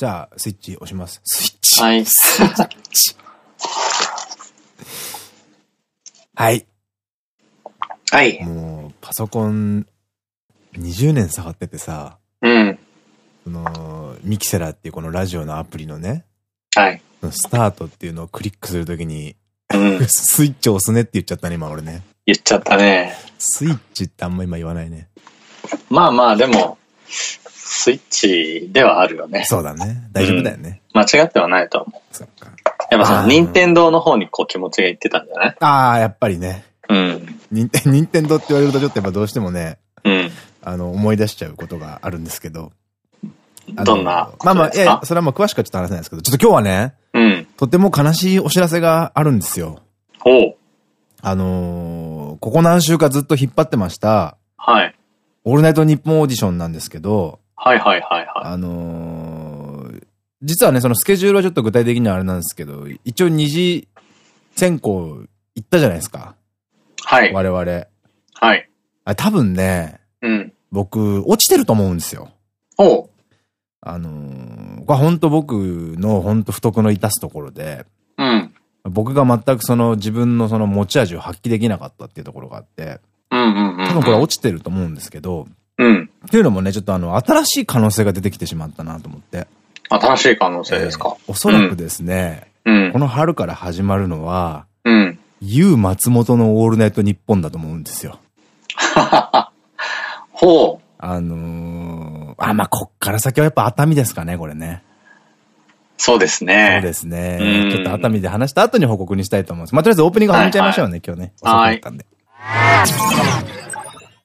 じゃあ、スイッチ押します。スイッチ。はい。はい。はい。もう、パソコン、20年触っててさ、うん。その、ミキセラっていうこのラジオのアプリのね、はい。スタートっていうのをクリックするときに、うん。スイッチ押すねって言っちゃったね、今俺ね。言っちゃったね。スイッチってあんま今言わないね。まあまあ、でも、スイッチではあるよね。そうだね。大丈夫だよね。間違ってはないと思う。そっか。やっぱその、任天堂の方にこう気持ちがいってたんじゃない？ああ、やっぱりね。うん。任天 任天堂って言われるとちょっとやっぱどうしてもね、うん。あの、思い出しちゃうことがあるんですけど。どんなまあまあ、いやそれはもう詳しくはちょっと話せないですけど、ちょっと今日はね、うん。とても悲しいお知らせがあるんですよ。おう。あのー、ここ何週かずっと引っ張ってました、はい。オールナイトニッポンオーディションなんですけど、はいはいはいはあのー、実はね、そのスケジュールはちょっと具体的にはあれなんですけど、一応二次選考行ったじゃないですか。い。はい。我々。はい。あ多分ね、うん。僕、落ちてると思うんですよ。おう。あのー、これ本当僕の本当不徳の致すところで、うん。僕が全くその自分のその持ち味を発揮できなかったっていうところがあって、うんうんうん。多分これ落ちてると思うんですけど、うん。っていうのもね、ちょっとあの、新しい可能性が出てきてしまったなと思って。新しい可能性ですか？えーおそらくですね、うんこ。の春から始まるのは、うん。U 松本のオールナイトニッポンだと思うんですよ。ほう。あのー、あ、まあ、こっから先はやっぱ熱海ですかね、これね。そうですね。そうですねうん。ちょっと熱海で話した後に報告にしたいと思います。まあ、とりあえずオープニング始めちゃいましょうね、今日ね。遅はいかったんで。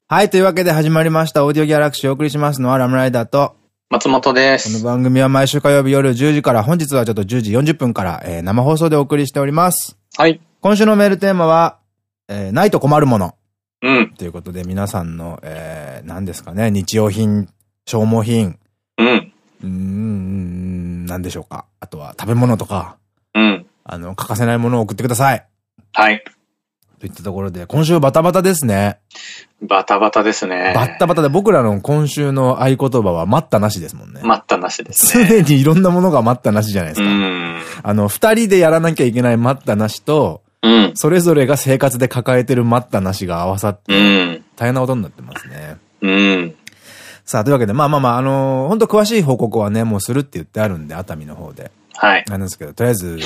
はい、というわけで始まりました。オーディオギャラクシーをお送りしますのはラムライダーと、松本でこのす。番組は毎週火曜日夜10時から、本日はちょっと10時40分から、えー生放送でお送りしております。はい。今週のメールテーマは、えーないと困るもの。うん。ということで皆さんの、えー、何ですかね、日用品、消耗品、うん。うーん、何でしょうか。あとは食べ物とか、うん。あの、欠かせないものを送ってください。はい。といったところで、今週バタバタですね。バタバタですね。バッタバタで僕らの今週の合言葉は待ったなしですもんね。待ったなしですね。常にいろんなものが待ったなしじゃないですうか。ん。あの、二人でやらなきゃいけない待ったなしと、うん。それぞれが生活で抱えてる待ったなしが合わさって、うん。大変なことになってますね。うん。さあ、というわけで、まあまあまあ、あのー本当詳しい報告はね、もうするって言ってあるんで、熱海の方で。はい。なんですけど、とりあえず、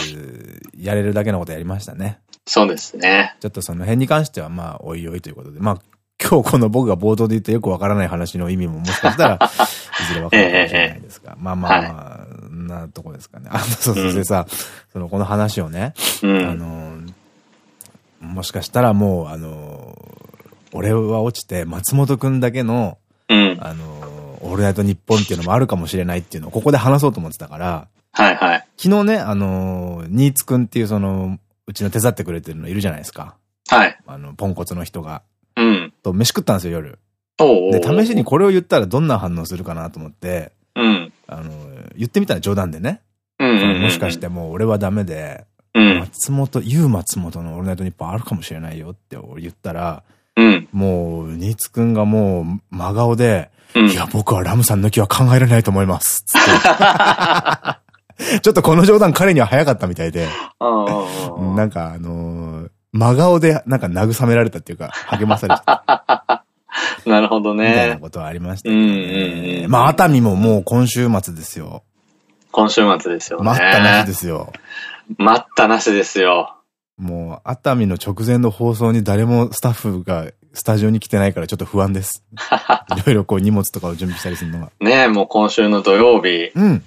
やれるだけのことやりましたね。そうですね。ちょっとその辺に関しては、まあ、おいおいということで、まあ、今日この僕が冒頭で言ったよくわからない話の意味ももしかしたら、いずれわかるかもしれないですが、まあまあまあ、なとこですかね。あの、そうそうでさ、その、この話をね、あうん。の、もしかしたらもう、あの、俺は落ちて、松本くんだけの、うん。あの、オールナイトニッポンっていうのもあるかもしれないっていうのをここで話そうと思ってたから、はいはい。昨日ね、あの、ニーツくんっていうその、うちの手伝ってくれてるのいるじゃないですか。はい。あの、ポンコツの人が。うん。と、飯食ったんですよ、夜。おで、試しにこれを言ったらどんな反応するかなと思って、うん。あの、言ってみたら冗談でね。うん。もしかしてもう俺はダメで、うん。松本、ユー松本のオールナイトニッポンあるかもしれないよって俺言ったら、うん。もう、ニーツくんがもう真顔で、うん。いや、僕はラムさん抜きは考えられないと思います。つって。ちょっとこの冗談彼には早かったみたいで、なんかあのー真顔でなんか慰められたっていうか、励まされた なるほどみたいなね。ことはありましたけどうんうんね。うんまあ、熱海ももう今週末ですよ。今週末ですよね。待ったなしですよ。待ったなしですよ。もう、熱海の直前の放送に誰もスタッフがスタジオに来てないからちょっと不安です。いろいろこう荷物とかを準備したりするのが。ねもう今週の土曜日、うん。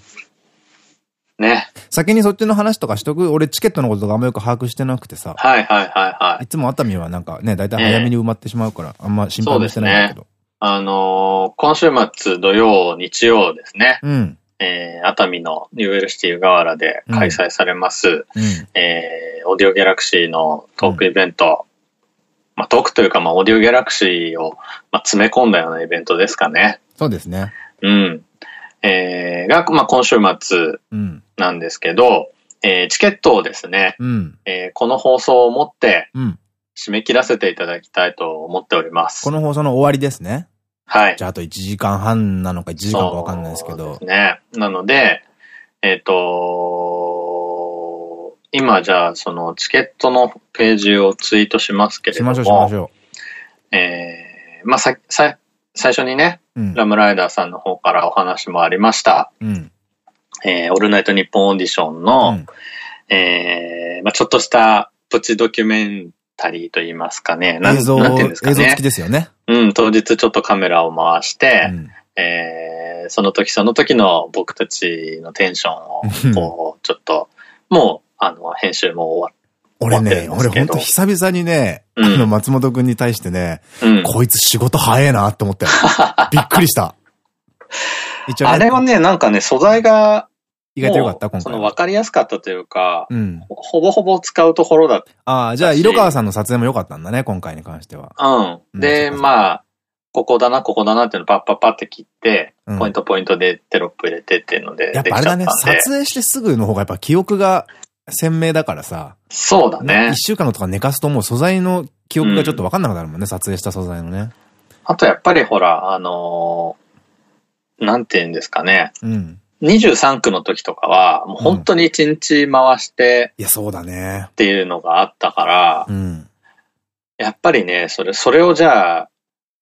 ね。先にそっちの話とかしとく？俺チケットのこととかあんまよく把握してなくてさ。はいはいはいはいい。つも熱海はなんかね、だいたい早めに埋まってしまうから、あんま心配もしてないんだけど。あのー今週末土曜、日曜ですね。うん。えー、熱海のニューエルシティ湯河原で開催されます、うん。えー、オーディオギャラクシーのトークイベント。まあトークというか、まあオーディオギャラクシーを、まあ、詰め込んだようなイベントですかね。そうですね。うん。えー、が、まあ今週末うん。なんですけど、えー、チケットをですね、うん。えーこの放送をもってうん。締め切らせていただきたいと思っております。この放送の終わりですね。はい。じゃああと1時間半なのか1時間かわかんないですけどそうで。すね。なので、えっ、と、今じゃあそのチケットのページをツイートしますけれども。しましょうしましょう。えー、まあさ、さ、最初にね、うん、ラムライダーさんの方からお話もありました。うん、えー、オールナイトニッポンオーディションの、うん、えー、まあちょっとしたプチドキュメンタリーと言いますかね。映像、なんていうんですかね。映像付きですよね。うん、当日ちょっとカメラを回して、うん、えー、その時その時の僕たちのテンションを、こう、ちょっと、もう、あの、編集も終わって、俺ね、俺ほんと久々にね、うん、あの松本くんに対してね、うん、こいつ仕事早いなって思ったよ。びっくりした。一応、ね、あれはね、なんかね、素材が、意外と良かった今回。その分かりやすかったというか、うん、ほぼほぼ使うところだった。ああ、じゃあ、色川さんの撮影も良かったんだね、今回に関しては。うん。で、まあ、ここだな、ここだなっていうのパッパッパって切って、ポイントポイントでテロップ入れてっていうので。やっぱあれだね、撮影してすぐの方がやっぱ記憶が鮮明だからさ。そうだね。一週間のとか寝かすともう素材の記憶がちょっとわかんなくなるもんね、撮影した素材のね。あとやっぱりほら、あのなんて言うんですかね。うん。23区の時とかは、もう本当に1日回して、いや、そうだね。っていうのがあったから、うん、やっぱりね、それ、それをじゃあ、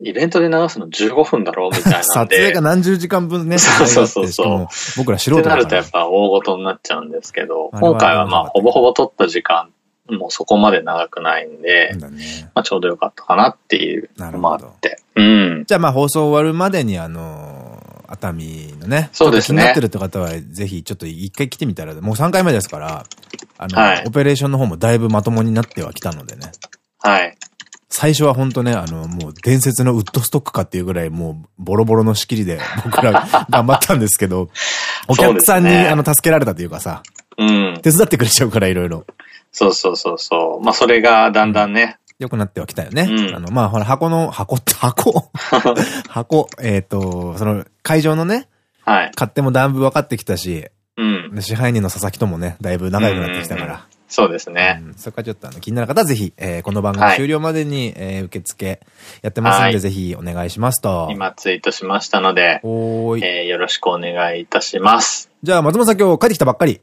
イベントで流すの15分だろうみたいな。撮影が何十時間分ね。そうそうそうそう。僕ら素人だから。ってなるとやっぱ大事になっちゃうんですけど、今回はまあ、ほぼほぼ撮った時間、もうそこまで長くないんで、ね、まあちょうどよかったかなっていうのもあって。うん。じゃあまあ放送終わるまでにあのー、熱海のね、そうですね。気になってるって方は、ぜひちょっと一回来てみたら、もう3回目ですから、あの、はい、オペレーションの方もだいぶまともになってはきたのでね。はい。最初は本当ね、あの、もう伝説のウッドストックかっていうぐらいもうボロボロの仕切りで僕ら頑張ったんですけど、お客さんに、あの助けられたというかさ、うん。手伝ってくれちゃうからいろいろ。そうそうそうそう。まあそれがだんだんね。良、くなってはきたよね。うん、あの、まあほら箱の、箱って箱？箱、えっと、その会場のね、はい。買ってもだいぶ分かってきたし、うん。支配人の佐々木ともね、だいぶ仲良くなってきたから。そうですね。うん、そこはちょっとあの気になる方はぜひ、えー、この番組終了までに、はい、えー、受付やってますので、はい、ぜひお願いしますと。今ツイートしましたので、おいえー、よろしくお願いいたします。じゃあ松本さん今日帰ってきたばっかり？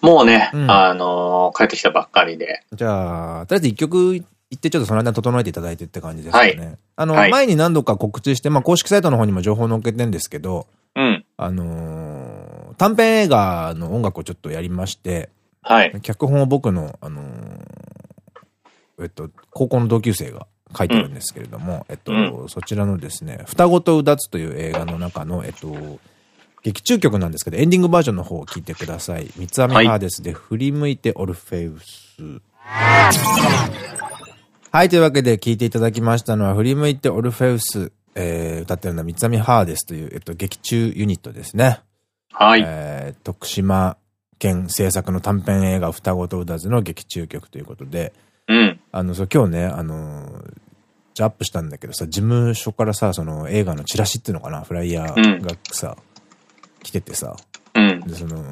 もうね、うん、あのー、帰ってきたばっかりで。じゃあ、とりあえず一曲行ってちょっとその間整えていただいてって感じですかね。はい、あの、はい、前に何度か告知して、まあ公式サイトの方にも情報載っけてんですけど、うん。あのー、短編映画の音楽をちょっとやりまして、はい。脚本を僕の、あのー、えっと、高校の同級生が書いてるんですけれども、うん、えっと、うん、そちらのですね、双子とうだつという映画の中の、えっと、劇中曲なんですけど、エンディングバージョンの方を聞いてください。三つ編みハーデスで振り向いてオルフェウス。はい、というわけで聞いていただきましたのは、振り向いてオルフェウス、えー、歌ってるのは三つ編みハーデスという、えっと、劇中ユニットですね。はい。えー、徳島県制作の短編映画双子と歌ずの劇中曲ということで、うん。あの、そう、今日ね、あのじゃアップしたんだけどさ、事務所からさ、その映画のチラシっていうのかな、フライヤーがさ、うん、来ててさ、うん。で、その、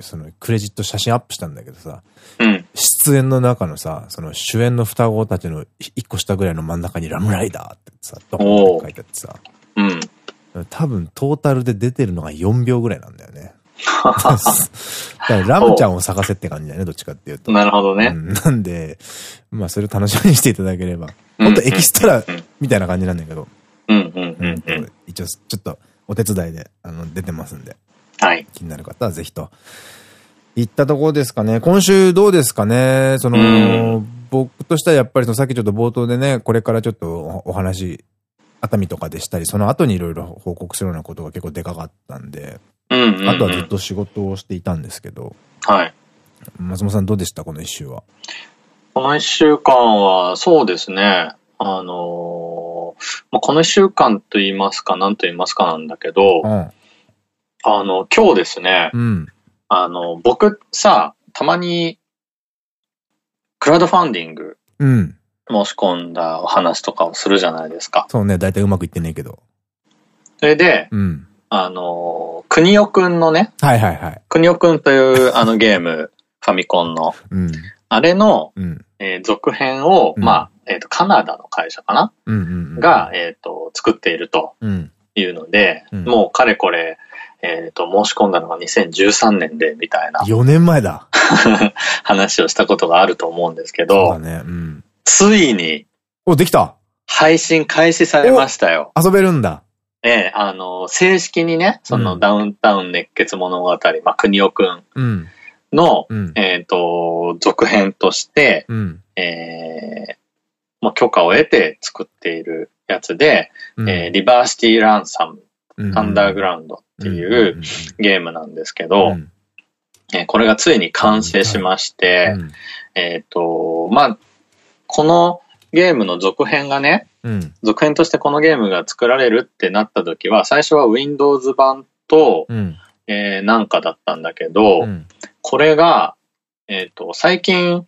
そのクレジット写真アップしたんだけどさ、うん、出演の中のさ、その主演の双子たちの一個下ぐらいの真ん中にラムライダーってさ、ドンって書いてあってさ、うん。多分トータルで出てるのが4秒ぐらいなんだよね。ラムちゃんを探せって感じだよね、どっちかっていうと。なるほどね。うん、なんで、まあそれを楽しみにしていただければ。本当エキストラみたいな感じなんだけど。うんうんうん。一応ちょっとお手伝いであの出てますんで。はい。気になる方はぜひと。行ったところですかね。今週どうですかね？その、僕としてはやっぱりそのさっきちょっと冒頭でね、これからちょっとお話、熱海とかでしたり、その後にいろいろ報告するようなことが結構でかかったんで、あとはずっと仕事をしていたんですけど。はい。松本さんどうでした？この一週は。この一週間は、そうですね。あのー、まあ、この一週間と言いますか、何と言いますかなんだけど、うん、あの、今日ですね、うん、あの、僕さ、たまに、クラウドファンディング、申し込んだお話とかをするじゃないですか。そうね、大体うまくいってねえけど。それで、うん、あの、くにおくんのね、はいはいはい。くにおくんというあのゲーム、ファミコンの、うん、あれの、うん、えー、続編を、うん、まあ、えっ、ー、と、カナダの会社かな？が、えっ、と、作っているというので、もうかれこれ、えっ、と、申し込んだのが2013年で、みたいな。4年前だ。話をしたことがあると思うんですけど、そうだね。うん。ついに、お、できた配信開始されましたよ。遊べるんだ。ええ、あの、正式にね、そのダウンタウン熱血物語、まあ、国尾くん。の、うん、えっと、続編として、うん、ええまあ、許可を得て作っているやつで、うん、えー、リバーシティランサム、アンダーグラウンドっていうゲームなんですけど、えこれがついに完成しまして、えっと、まあ、このゲームの続編がね、うん、続編としてこのゲームが作られるってなった時は、最初は Windows 版と、うん、えー、なんかだったんだけど、うん、これが、えっ、ー、と、最近、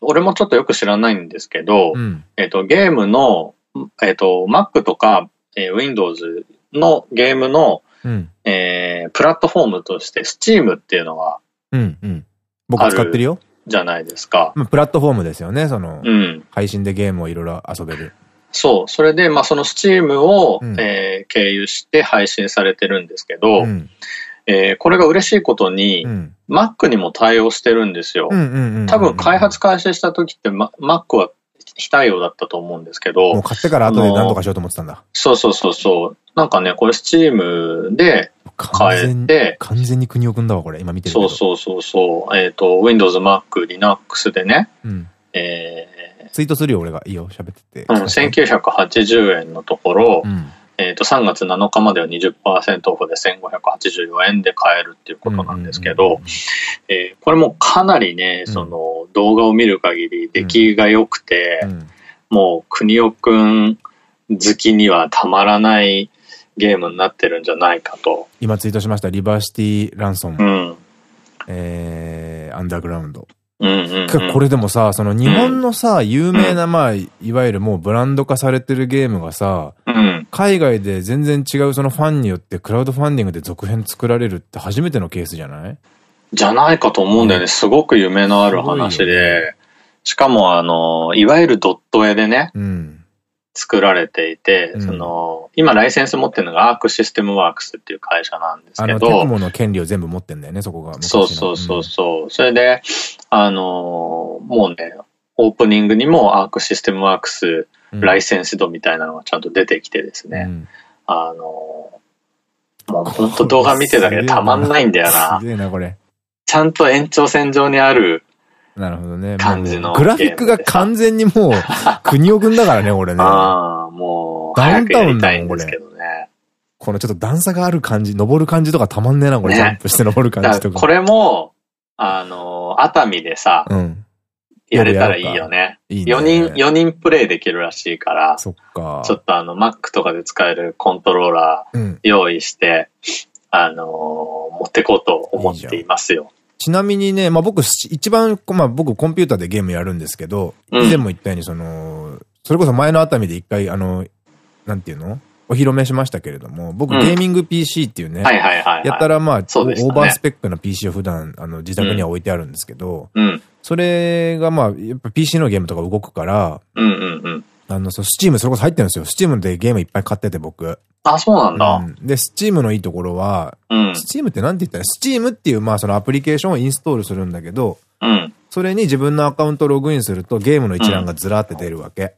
俺もちょっとよく知らないんですけど、うん、えっと、ゲームの、えっ、ー、と、Mac とか、えー、Windows のゲームの、うん、えー、プラットフォームとして Steam っていうのが、うんうん。僕使ってるよ。じゃないですか。プラットフォームですよね、その、うん、配信でゲームをいろいろ遊べる。そう。それで、まあ、その Steam を、うん、えー、経由して配信されてるんですけど、うん、えー、これが嬉しいことに、うん、Mac にも対応してるんですよ。多分開発開始した時って、ま、Mac は非対応だったと思うんですけど。もう買ってから後で何とかしようと思ってたんだ。そうそうそうそう。なんかね、これ Steam で変えて。完全に国を組んだわ、これ。今見てるそうそうそうそう。えっ、ー、と、Windows、Mac、Linux でね。うん、えー、ツイートするよ、俺が。いいよ、喋ってて。うん、1980円のところ、うんえっと、3月7日までは20%オフで1584円で買えるっていうことなんですけど、これもかなりね、その動画を見る限り出来が良くて、うん、もう国尾くん好きにはたまらないゲームになってるんじゃないかと。今ツイートしました、リバーシティ・ランソン。うん、えー、アンダーグラウンド。これでもさ、その日本のさ、有名な、まあ、いわゆるもうブランド化されてるゲームがさ、うん、海外で全然違うそのファンによってクラウドファンディングで続編作られるって初めてのケースじゃない？じゃないかと思うんだよね。すごく夢のある話で。ね、しかもあの、いわゆるドット絵でね、うん、作られていて、うん、その、今ライセンス持ってるのがアークシステムワークスっていう会社なんですけど。あの、テクモの権利を全部持ってんだよね、そこが。そうそうそうそう。うん、それで、あの、もうね、オープニングにもアークシステムワークスライセンス度みたいなのがちゃんと出てきてですね、うん、あの、もう本当動画見てるだけでたまんないんだよな。すげえな、これ。ちゃんと延長線上にあるなるほどね。感じの。グラフィックが完全にもう、国尾くんだからね、俺ね。ああ、もう、ダウンタウンだもん、これ。このちょっと段差がある感じ、登る感じとかたまんねえな、これ、ジャンプして登る感じとか。これも、あの、熱海でさ、うん、やれたらいいよね。いいね。4人、4人プレイできるらしいから、そっか。ちょっとあの、Mac とかで使えるコントローラー用意して、うん、あの持ってこうと思っていますよ。ちなみにね、まあ僕、一番、まあ僕コンピューターでゲームやるんですけど、以前も言ったようにその、それこそ前の熱海で一回、あの、なんていうの？お披露目しましたけれども、僕、ゲーミング PC っていうね、やったらまあ、ね、オーバースペックな PC を普段、あの、自宅には置いてあるんですけど、うん、それがまあ、やっぱ PC のゲームとか動くから、あの、そう、スチームそれこそ入ってるんですよ。スチームでゲームいっぱい買ってて僕。あ、そうなんだ。うん、で、 Steam のいいところは、うん、 Steam ってなんて言ったら、 Steam っていう、まあそのアプリケーションをインストールするんだけど、うん、それに自分のアカウントログインするとゲームの一覧がずらって出るわけ。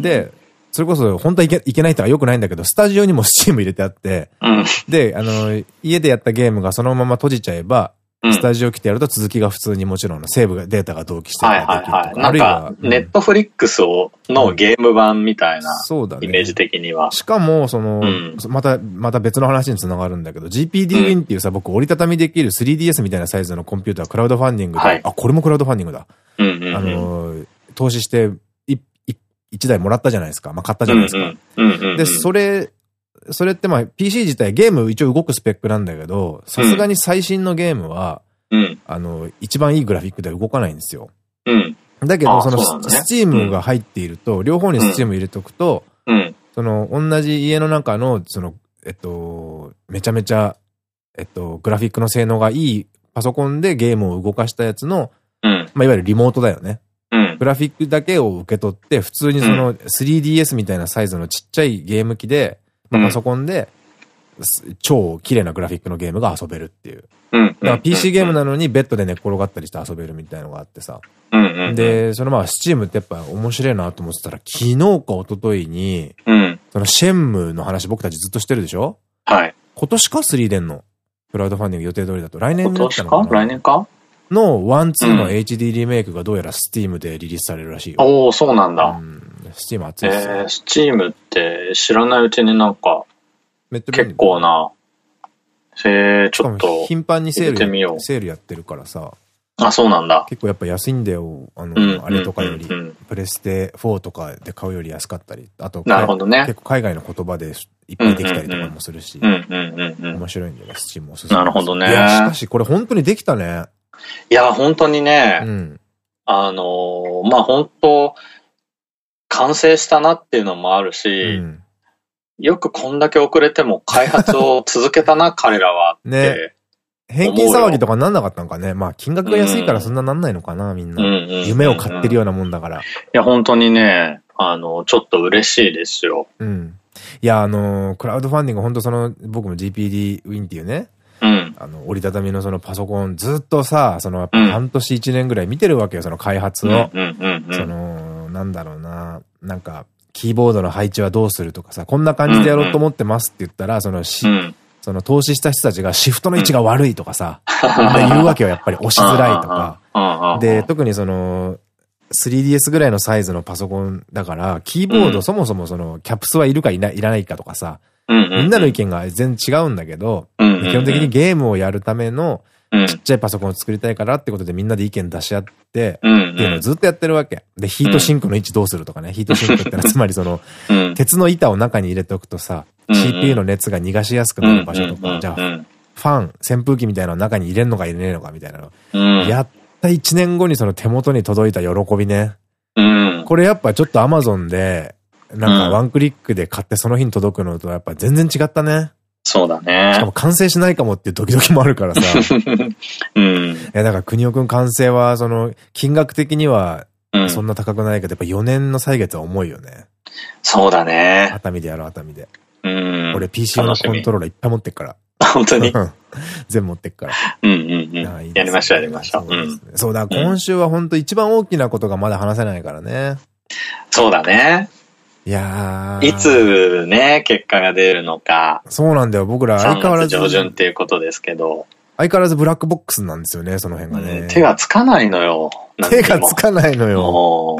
で、それこそ本当はいけいけないとは良くないんだけど、スタジオにも Steam 入れてあって、うん、で、あの、家でやったゲームがそのまま閉じちゃえば、スタジオ来てやると続きが普通にもちろんセーブが、データが同期してはいはいはい。なんか、ネットフリックスを、のゲーム版みたいな、そうだね。イメージ的には。しかも、その、また、また別の話につながるんだけど、GPD Win っていうさ、僕折りたたみできる 3DS みたいなサイズのコンピューター、クラウドファンディングで、あ、これもクラウドファンディングだ。あの、投資して、1台もらったじゃないですか。まあ、買ったじゃないですか。で、それ、それってまあ PC 自体ゲーム一応動くスペックなんだけど、さすがに最新のゲームは、うん、あの、一番いいグラフィックでは動かないんですよ。うん。だけど、その、スチームが入っていると、両方にスチーム入れとくと、うん。その、同じ家の中の、その、えっと、めちゃめちゃ、えっと、グラフィックの性能がいいパソコンでゲームを動かしたやつの、うん。まあ、いわゆるリモートだよね。うん。グラフィックだけを受け取って、普通にその 3DS みたいなサイズのちっちゃいゲーム機で、まあ、パソコンで、超綺麗なグラフィックのゲームが遊べるっていう。うん。だから PC ゲームなのにベッドで寝っ転がったりして遊べるみたいのがあってさ。で、そのまあ、スチームってやっぱ面白いなと思ってたら、昨日か一昨日に、うん、そのシェンムの話僕たちずっとしてるでしょ？はい。今年か3出んの？クラウドファンディング予定通りだと。来年今年か？来年か？の1、2の HD リメイクがどうやら Steam でリリースされるらしいよ。おおそうなんだ。うん。Steam 熱いですよ。えー、Steam って知らないうちになんか、結構な、えー、ちょっと。頻繁にセール、セールやってるからさ。あ、そうなんだ。結構やっぱ安いんだよ。あの、あれとかより。プレステ4とかで買うより安かったり。あと、なるほどね。結構海外の言葉でいっぱいできたりとかもするし。面白いんだよね、スチームおすすめ。なるほどね。いや、しかしこれ本当にできたね。いや、本当にね、うん、あのまあ本当、完成したなっていうのもあるし、うん、よくこんだけ遅れても開発を続けたな、彼らはって。ね。返金騒ぎとかなんなかったんかね。まあ金額が安いからそんななんないのかな、みんな。夢を買ってるようなもんだから。いや、本当にね、あの、ちょっと嬉しいですよ。うん。いや、あの、クラウドファンディング、本当その、僕も GPD ウィンっていうね、うん、あの、折りたたみのそのパソコンずっとさ、その、半年一年ぐらい見てるわけよ、その開発を。その、なんだろうな、なんか、キーボードの配置はどうするとかさ、こんな感じでやろうと思ってますって言ったら、そのし、その投資した人たちがシフトの位置が悪いとかさ、言うわけよ、やっぱり押しづらいとか。で、特にその、3DS ぐらいのサイズのパソコンだから、キーボードそもそもその、キャプスはいるかいないらないかとかさ、みんなの意見が全然違うんだけど、基本的にゲームをやるための、ちっちゃいパソコンを作りたいからってことでみんなで意見出し合って、っていうのをずっとやってるわけ。で、ヒートシンクの位置どうするとかね、ヒートシンクってのはつまりその、鉄の板を中に入れておくとさ、CPU の熱が逃がしやすくなる場所とか、じゃあ、ファン、扇風機みたいなの中に入れるのか入れねえのかみたいなの。やった1年後にその手元に届いた喜びね。これやっぱちょっと Amazon で、なんかワンクリックで買ってその日に届くのとやっぱ全然違ったね。そうだね。しかも完成しないかもっていうドキドキもあるからさ。うん。いや、だから国尾くん完成は、その、金額的には、そんな高くないけど、やっぱ4年の歳月は重いよね。そうだね。熱海でやろう、熱海で。うん。俺 PC 用のコントローラーいっぱい持ってっから。本当に？全部持ってっから。うんうんうん。やりましょう、やりましょう。そうだ、今週は本当一番大きなことがまだ話せないからね。そうだね。いやいつね、結果が出るのか。そうなんだよ、僕ら相変わらず。上旬っていうことですけど。相変わらずブラックボックスなんですよね、その辺がね。手がつかないのよ。手がつかないのよ。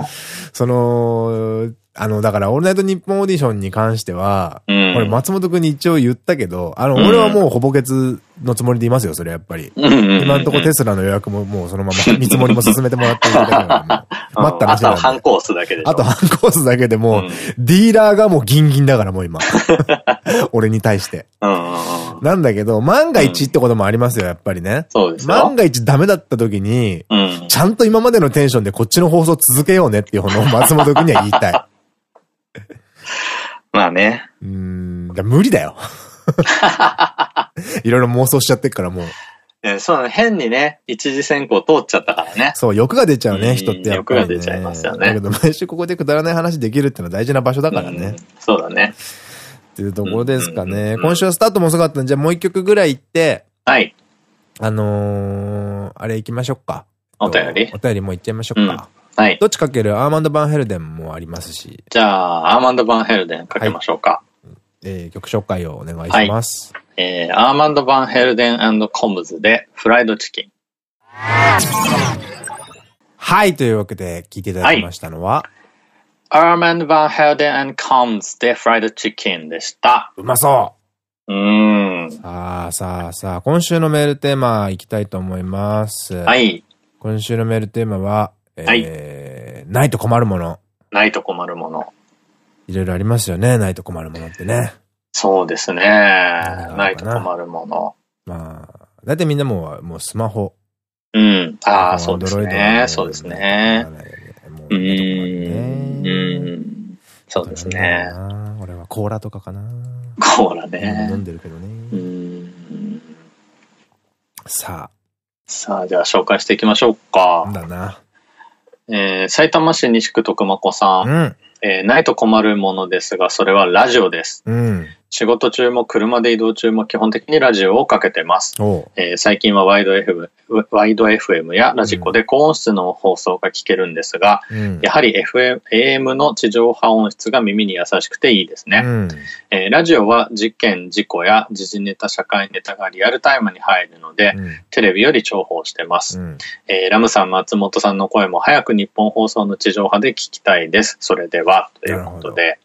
その、あの、だから、オールナイトニッポンオーディションに関しては、うん、俺、松本くんに一応言ったけど、あの、俺はもうほぼ欠のつもりでいますよ、それやっぱり。今んとこテスラの予約ももうそのまま 見積もりも進めてもらってるだけだから、待ったなしだ。あと半コースだけであと半コースだけでもう、ディーラーがもうギンギンだから、もう今。俺に対して。なんだけど、万が一ってこともありますよ、やっぱりね。そうです万が一ダメだった時に、ちゃんと今までのテンションでこっちの放送続けようねっていうのを 松本くんには言いたい。まあね。うん、無理だよ。いろいろ妄想しちゃってっからもう。えそうね。変にね、一次選考通っちゃったからね。そう、欲が出ちゃうね、人ってやっぱり、ね。欲が出ちゃいますよね。だけど、毎週ここでくだらない話できるってのは大事な場所だからね。そうだね。っていうところですかね。今週はスタートも遅かったんで、じゃあもう一曲ぐらい行って、はい。あのー、あれ行きましょうか。お便り？お便りも行っちゃいましょうか。はい。どっちかけるアーマンド・バンヘルデンもありますし。じゃあ、アーマンド・バンヘルデンかけましょうか。はい、えー、曲紹介をお願いします。はい、えー、アーマンド・バンヘルデンコムズでフライドチキン。はい、というわけで聞いていただきましたのは、はい、アーマンド・バンヘルデンコムズでフライドチキンでした。うまそううん。さあさあさあ、今週のメールテーマいきたいと思います。はい。今週のメールテーマは、えー、はい、ないと困るもの。ないと困るもの。いろいろありますよね、ないと困るものってね。そうですね。ないと困るもの。まあ、だいたいみんなもう、もうスマホ。うん。ああ、そうですね。そうですね。うん。うん。そうですね。俺はコーラとかかな。コーラね。飲んでるけどね。うん。さあ。さあ、じゃあ紹介していきましょうか。だな。えー、埼玉市西区徳間子さん。うん、えー、ないと困るものですが、それはラジオです。うん、仕事中も車で移動中も基本的にラジオをかけてます。えー、最近はワイド FM, ワイド FM やラジコで高音質の放送が聞けるんですが、うん、やはり FM、AM の地上波音質が耳に優しくていいですね。うん、えー、ラジオは事件、事故や時事ネタ、社会ネタがリアルタイムに入るので、うん、テレビより重宝してます、えー、ラムさん、松本さんの声も早く日本放送の地上波で聞きたいです。それでは、ということで。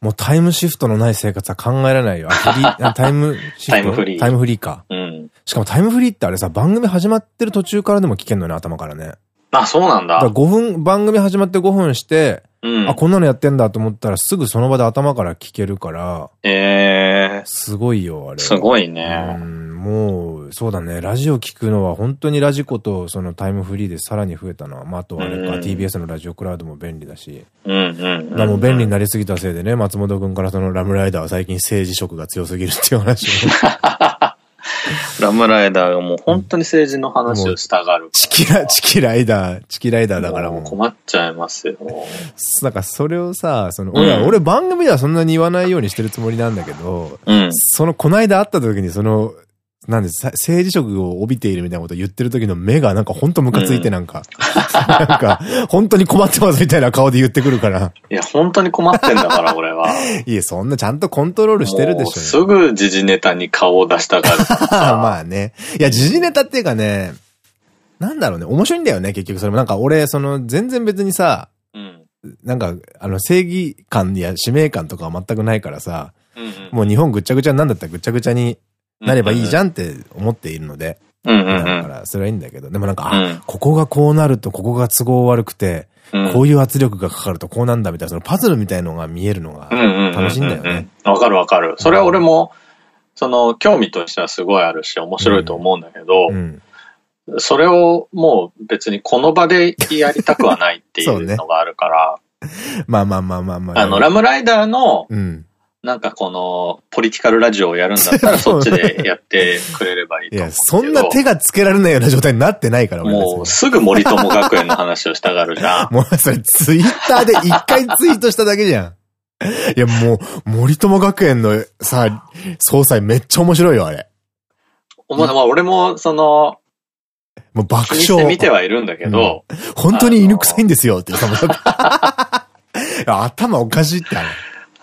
もうタイムシフトのない生活は考えられないよ。タイムシフト？タイムフリー。タイムフリーか。うん。しかもタイムフリーってあれさ、番組始まってる途中からでも聞けんのね、頭からね。あ、そうなんだ。だ5分、番組始まって5分して、うん、あ、こんなのやってんだと思ったらすぐその場で頭から聞けるから。ええー、すごいよ、あれ。すごいね。うん、もう、そうだね。ラジオ聞くのは本当にラジコとそのタイムフリーでさらに増えたのは、まあ、あとあれか、うん、TBS のラジオクラウドも便利だし。うんうんだも便利になりすぎたせいでね、松本くんからそのラムライダーは最近政治色が強すぎるっていう話を。ラムライダーがもう本当に政治の話をしたがる。チキラ、チキライダー、チキライダーだからもう。困っちゃいますよ。なんかそれをさ、その、俺、うん、俺番組ではそんなに言わないようにしてるつもりなんだけど、うん、その、この間会った時にその、なんで、政治色を帯びているみたいなことを言ってる時の目がなんかほんとムカついてなんか、うん、なんか、本当に困ってますみたいな顔で言ってくるから。いや、本当に困ってんだから、俺は。いや、そんなちゃんとコントロールしてるでしょ。すぐ時事ネタに顔を出したがる。まあね。いや、時事ネタっていうかね、なんだろうね、面白いんだよね、結局それも。なんか俺、その、全然別にさ、うん、なんか、あの、正義感や使命感とかは全くないからさ、うんうん、もう日本ぐっちゃぐちゃなんだったらぐっちゃぐちゃになればいいじゃんって思っているので。だから、それはいいんだけど、でもなんか、あ、ここがこうなると、ここが都合悪くて、こういう圧力がかかるとこうなんだみたいな、そのパズルみたいのが見えるのが楽しいんだよね。わかるわかる。それは俺も、その、興味としてはすごいあるし、面白いと思うんだけど、それをもう別にこの場でやりたくはないっていうのがあるから。まあまあまあまあまあ。あの、ラムライダーの、なんかこの、ポリティカルラジオをやるんだったら、そっちでやってくれればいいと思う。いや、そんな手がつけられないような状態になってないから、もう、すぐ森友学園の話をしたがるじゃん。もう、それ、ツイッターで一回ツイートしただけじゃん。いや、もう、森友学園のさ、総裁めっちゃ面白いよ、あれ。まあ、俺も、その、もう爆笑。見てはいるんだけど、うん、本当に犬臭いんですよって言う 頭おかしいってあれ。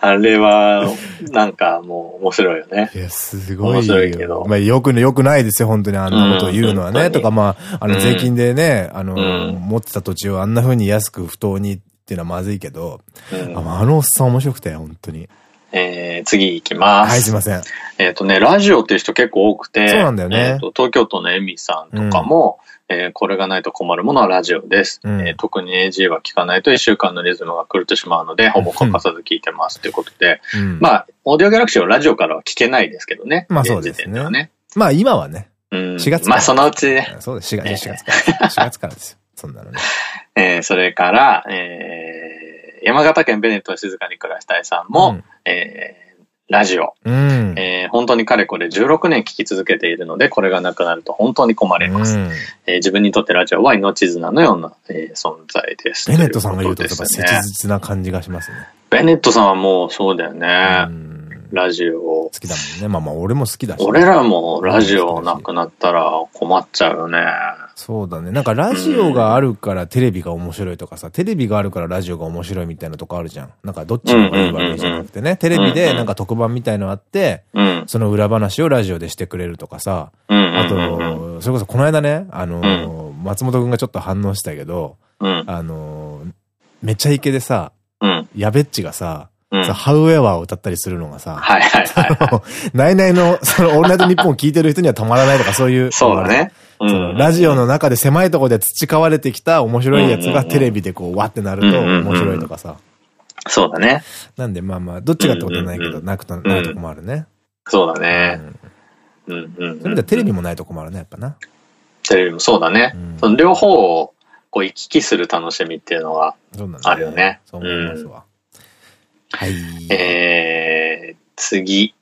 あれは、なんかもう面白いよね。いや、すごい。面白いけど。まあ、よく、よくないですよ、本当にあんなことを言うのはね。とか、まあ、あの、税金でね、あの、持ってた土地をあんな風に安く不当にっていうのはまずいけど、あのおっさん面白くて、本当に。えー、次行きます。はい、すいません。えっとね、ラジオっていう人結構多くて、そうなんだよね。東京都のエミさんとかも、えー、これがないと困るものはラジオです。うん、えー、特に AG は聞かないと1週間のリズムが狂ってしまうので、ほぼ欠かさず聞いてますということで、うん、まあ、オーディオギャラクシーはラジオからは聞けないですけどね。まあそうですね。ねまあ今はね。うん、4月まあそのうちね。そうです、4月、4月から。4月からですよ。そんなのね。えー、それから、えー、山形県ベネットは静かに暮らしたいさんも、うん、えーラジオ。うん、えー、本当にかれこれ16年聞き続けているので、これがなくなると本当に困ります。うん、えー、自分にとってラジオは命綱のような、えー、存在です。ベネットさんが言うと、やっぱ切実な感じがしますね。ベネットさんはもうそうだよね。ラジオ好きだもんね。まあまあ俺も好きだし、ね。俺らもラジオなくなったら困っちゃうよね。そうだね。なんかラジオがあるからテレビが面白いとかさ、テレビがあるからラジオが面白いみたいなとこあるじゃん。なんかどっちのがいい悪いじゃなくてね。テレビでなんか特番みたいのあって、その裏話をラジオでしてくれるとかさ。あと、それこそこの間ね、あの、松本くんがちょっと反応したけど、あの、めちゃイケでさ、やべっちがさ、ハウエワーを歌ったりするのがさ、はいはいはい。ナイナイの、その、オールナイトニッポンを聞いてる人にはたまらないとか、そういう。そうだね。ラジオの中で狭いところで培われてきた面白いやつがテレビでこう、わってなると面白いとかさ。そうだね。なんでまあまあ、どっちがってことはないけど、なくと、ないとこもあるね。そうだね。うんうん。それでテレビもないとこもあるね、やっぱな。テレビもそうだね。その両方をこう行き来する楽しみっていうのはあるよね。そう思いますわ。はい。えー、次。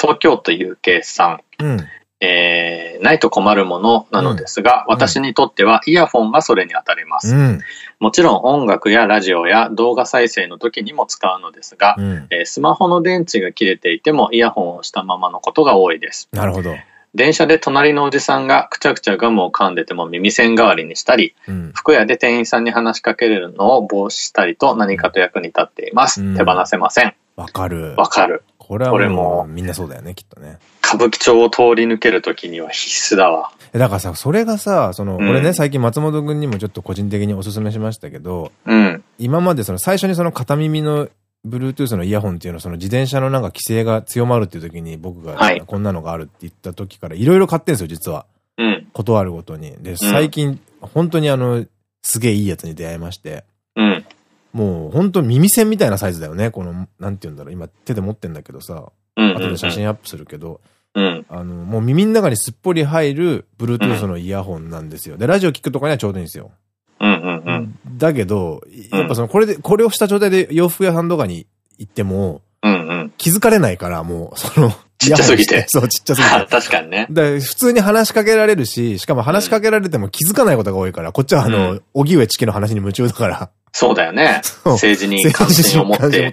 東京都 UK さん。うん。ええー、ないと困るものなのですが、うん、私にとってはイヤホンがそれに当たります。うん、もちろん音楽やラジオや動画再生の時にも使うのですが、うん、えー、スマホの電池が切れていてもイヤホンをしたままのことが多いです。なるほど。電車で隣のおじさんがくちゃくちゃガムを噛んでても耳栓代わりにしたり、うん、服屋で店員さんに話しかけるのを防止したりと何かと役に立っています。うん、手放せません。わかる。わかる。これはもうみんなそうだよね、きっとね。歌舞伎町を通り抜けるときには必須だわ。だからさ、それがさ、その、うん、俺ね、最近松本くんにもちょっと個人的にお勧めしましたけど、うん、今までその最初にその片耳の Bluetooth のイヤホンっていうのはその自転車のなんか規制が強まるっていう時に僕が、こんなのがあるって言った時からいろいろ買ってんですよ、実は。うん。断るごとに。で、最近、本当にあの、すげえいいやつに出会いまして。うん。もう本当耳栓みたいなサイズだよね。この、なんて言うんだろう。今手で持ってんだけどさ。後で写真アップするけど。うん。あの、もう耳の中にすっぽり入る Bluetooth のイヤホンなんですよ。で、ラジオ聞くとかにはちょうどいいんですよ。うんうんうん。だけど、やっぱその、これで、これをした状態で洋服屋さんとかに行っても、うんうん、気づかれないから、もう、その、ちっちゃすぎて。そう、ちっちゃすぎて。確かにね。で、普通に話しかけられるし、しかも話しかけられても気づかないことが多いから、こっちはあの、荻上チキの話に夢中だから。そうだよね。政治に関心を持って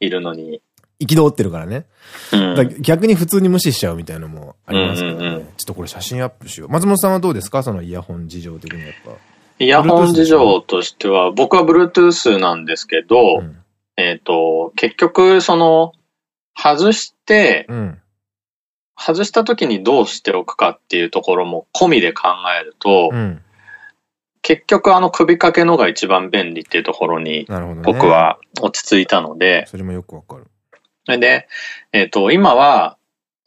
いるのに。憤ってるからね。うん、逆に普通に無視しちゃうみたいなのもありますけどね。ちょっとこれ写真アップしよう。松本さんはどうですか？そのイヤホン事情的にやっぱ。イヤホン事情としては、僕は Bluetooth なんですけど、うん、えっと、結局、その、外して、うん、外した時にどうしておくかっていうところも込みで考えると、うん、結局あの首掛けのが一番便利っていうところに、僕は落ち着いたので、ね、それもよくわかる。それで、えっ、ー、と、今は、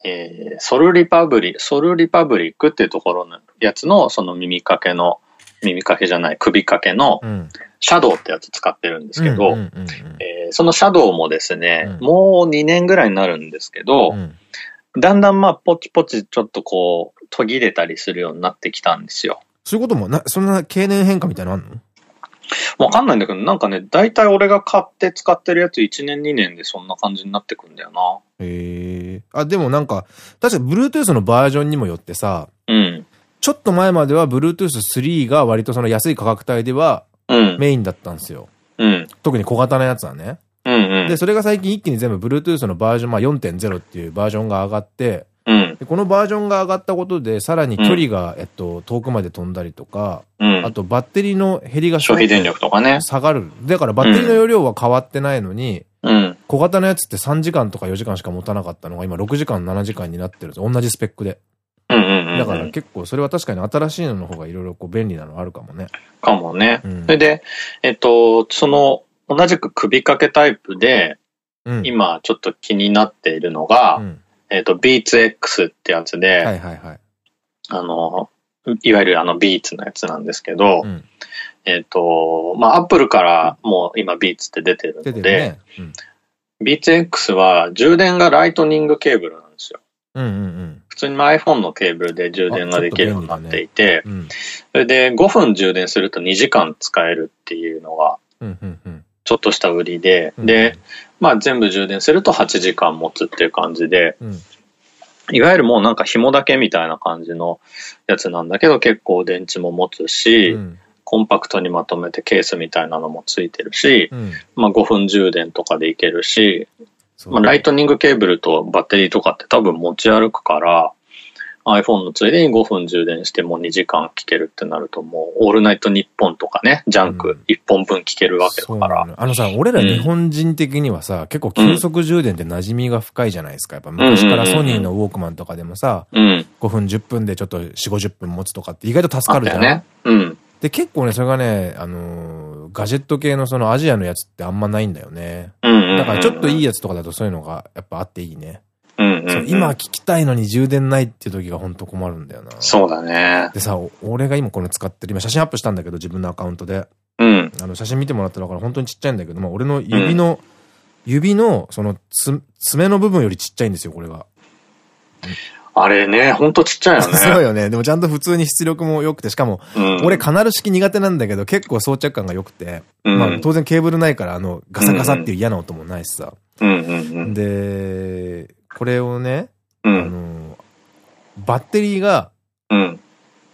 えー、ソルリパブリ、ソルリパブリックっていうところのやつの、その耳掛けの、耳掛けじゃない、首掛けの、シャドウってやつ使ってるんですけど、そのシャドウもですね、うん、もう2年ぐらいになるんですけど、うん、だんだんまあポチポチちょっとこう途切れたりするようになってきたんですよ。そういうこともな、そんな経年変化みたいなのあんの？わかんないんだけど、なんかね、大体俺が買って使ってるやつ1年2年でそんな感じになってくんだよな。へえ。あ、でもなんか、確か Bluetooth のバージョンにもよってさ、うん。ちょっと前までは Bluetooth 3が割とその安い価格帯では、メインだったんですよ。うん。特に小型のやつはね。うんうん、で、それが最近一気に全部 Bluetooth のバージョン、まあ4.0っていうバージョンが上がって、うん、でこのバージョンが上がったことで、さらに距離が、えっと、遠くまで飛んだりとか、うん、あとバッテリーの減りが消費電力とかね。下がる。だからバッテリーの容量は変わってないのに、うん、小型のやつって3時間とか4時間しか持たなかったのが今6時間7時間になってる同じスペックで。だから結構それは確かに新しいのの方がいろいろこう便利なのあるかもね。かもね。うん、それで、えっと、その同じく首掛けタイプで、うん、今ちょっと気になっているのが、うん、えっと、Beats X ってやつで、はいはいはい。あの、いわゆるあの Beats のやつなんですけど、うん、えっと、まあ、Apple からもう今 Beats って出てるので、ねうん、Beats X は充電がライトニングケーブルなんですよ。普通に iPhone のケーブルで充電ができるようになっていて、ねうん、それで5分充電すると2時間使えるっていうのが、ちょっとした売りで、で、まあ全部充電すると8時間持つっていう感じで、うん、いわゆるもうなんか紐だけみたいな感じのやつなんだけど結構電池も持つし、うん、コンパクトにまとめてケースみたいなのもついてるし、うん、まあ5分充電とかでいけるし、まあライトニングケーブルとバッテリーとかって多分持ち歩くから、iPhone のついでに5分充電しても2時間聞けるってなるともう、オールナイトニッポンとかね、ジャンク1本分聞けるわけだから。うん、あのさ、俺ら日本人的にはさ、うん、結構急速充電って馴染みが深いじゃないですか。やっぱ昔からソニーのウォークマンとかでもさ、うん、5分10分でちょっと4、50分持つとかって意外と助かるじゃん。ね。うん。で、結構ね、それがね、あのー、ガジェット系のそのアジアのやつってあんまないんだよね。だからちょっといいやつとかだとそういうのがやっぱあっていいね。今聞きたいのに充電ないっていう時が本当困るんだよな。そうだね。でさ、俺が今これ使ってる、今写真アップしたんだけど、自分のアカウントで。うん。あの、写真見てもらったらから本当にちっちゃいんだけど、まあ、俺の指の、うん、指の、その、つ、爪の部分よりちっちゃいんですよ、これが。あれね、ほんとちっちゃいよね。そうよね。でもちゃんと普通に出力も良くて、しかも、うん、俺カナル式苦手なんだけど、結構装着感が良くて、うん、まあ当然ケーブルないから、あの、ガサガサっていう嫌な音もないしさ。で、これをね、うん、あの、バッテリーが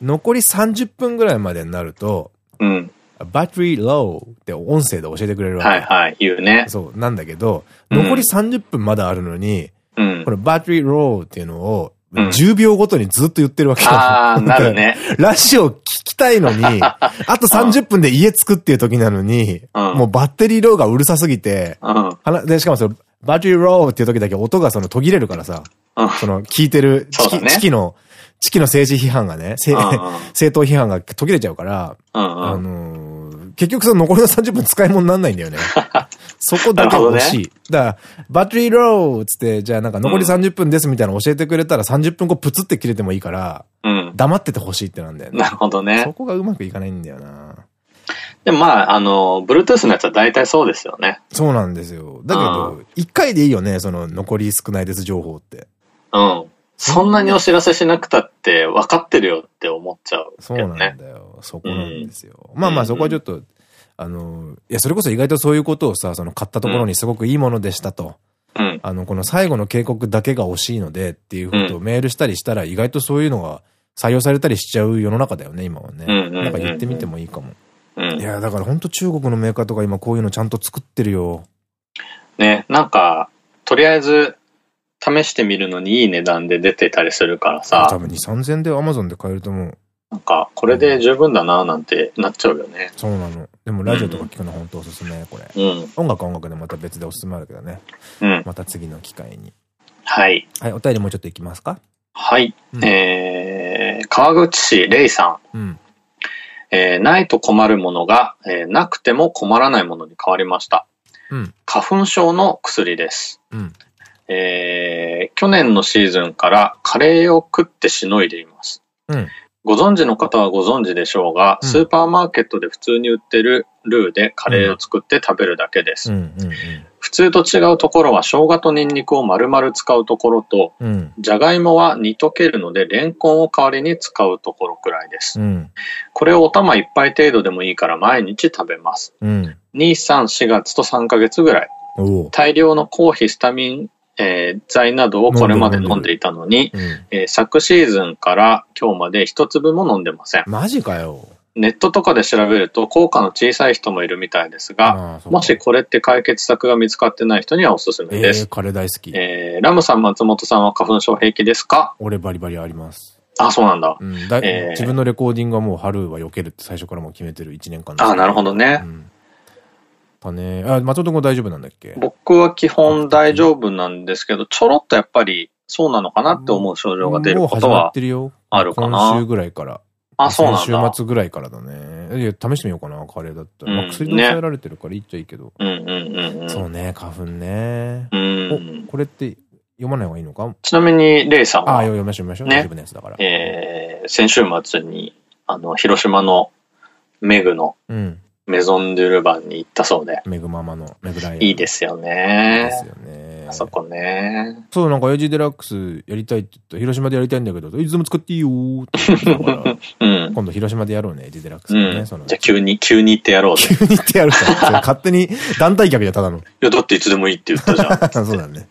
残り30分ぐらいまでになると、うん。バッテリーローって音声で教えてくれるわけ。はいはい、言うね。そう、なんだけど、残り30分まだあるのに、うん、これバッテリーローっていうのを、10秒ごとにずっと言ってるわけああ、なるね。ラジオ聞きたいのに、あと30分で家着くっていう時なのに、うん、もうバッテリーローがうるさすぎて、うん、で、しかもその、バッテリーローっていう時だけ音がその途切れるからさ、うん、その聞いてるチキ、ね、チキの、チキの政治批判がね、政党批判が途切れちゃうから、あのー、結局その残りの30分使い物になんないんだよね。そこだけ欲しい。ね、だから、バッテリーローつって、じゃあなんか残り30分ですみたいなの教えてくれたら30分後プツって切れてもいいから、うん、黙ってて欲しいってなんだよね。なるほどね。そこがうまくいかないんだよな。でもまあ、あの、Bluetooth のやつは大体そうですよね。そうなんですよ。だけど、一、回でいいよね、その残り少ないです情報って。うん。そんなにお知らせしなくたって分かってるよって思っちゃう、ね、そうなんだよ。そこなんですよ。うん、まあまあそこはちょっと、あの、いや、それこそ意外とそういうことをさ、その買ったところにすごくいいものでしたと。うん、あの、この最後の警告だけが惜しいのでっていうことをメールしたりしたら、意外とそういうのが採用されたりしちゃう世の中だよね、今はね。なんか言ってみてもいいかも。うん、いや、だから本当中国のメーカーとか今こういうのちゃんと作ってるよ。ね、なんか、とりあえず、試してみるのにいい値段で出てたりするからさ。多分2、3000で Amazon で買えると思う。なんか、これで十分だななんてなっちゃうよね。そうなの。でもラジオとか聞くの本当おすすめ、これ。うん。音楽は音楽でまた別でおすすめあるけどね。うん。また次の機会に。はい。はい、お便りもうちょっといきますか？はい。うん、えー、川口市レイさん。うん。えー、ないと困るものが、えー、なくても困らないものに変わりました。うん。花粉症の薬です。うん。えー、去年のシーズンからカレーを食ってしのいでいます。うん。ご存知の方はご存知でしょうが、うん、スーパーマーケットで普通に売ってるルーでカレーを作って食べるだけです。普通と違うところは生姜とニンニクを丸々使うところと、うん、じゃがいもは煮溶けるのでレンコンを代わりに使うところくらいです。うん、これをお玉一杯程度でもいいから毎日食べます。うん、2、3、4月と3ヶ月ぐらい。大量の抗ヒスタミンえー、剤などをこれまで飲んでいたのに、えー、昨シーズンから今日まで一粒も飲んでません。マジかよ。ネットとかで調べると効果の小さい人もいるみたいですが、もしこれって解決策が見つかってない人にはおすすめです。えー、カレー大好き。えー、ラムさん、松本さんは花粉症平気ですか？俺バリバリあります。あ、そうなんだ。うん、だえー、自分のレコーディングはもう春は避けるって最初からもう決めてる1年間あ、なるほどね。うんたね。あ、松本君大丈夫なんだっけ？僕は基本大丈夫なんですけど、ちょろっとやっぱりそうなのかなって思う症状が出ることはあるかな。今週ぐらいから。あ、そうなんだ。週末ぐらいからだね。いや、試してみようかな、カレーだったら。うん、まあ、薬で抑えられてるからいいっちゃいいけど。うんうんうんうん。そうね、花粉ね。うん。これって読まない方がいいのか？ちなみに、レイさんは？あ、読みましょう、読みましょう。ね、大丈夫なやつだから。えー、先週末に、あの、広島のメグの、うん。メゾンドゥルバンに行ったそうで。メグママの、メグライいいですよね。いいですよね。あそこね。そう、なんか、エイジデラックスやりたいって言った。広島でやりたいんだけど、いつでも使っていいよーって言ったから、うん、今度広島でやろうね、エイジデラックスね。うん、そのじゃあ急に、急に行ってやろう急に行ってやるか。勝手に団体客じゃただの。いや、だっていつでもいいって言ったじゃん。そうだね。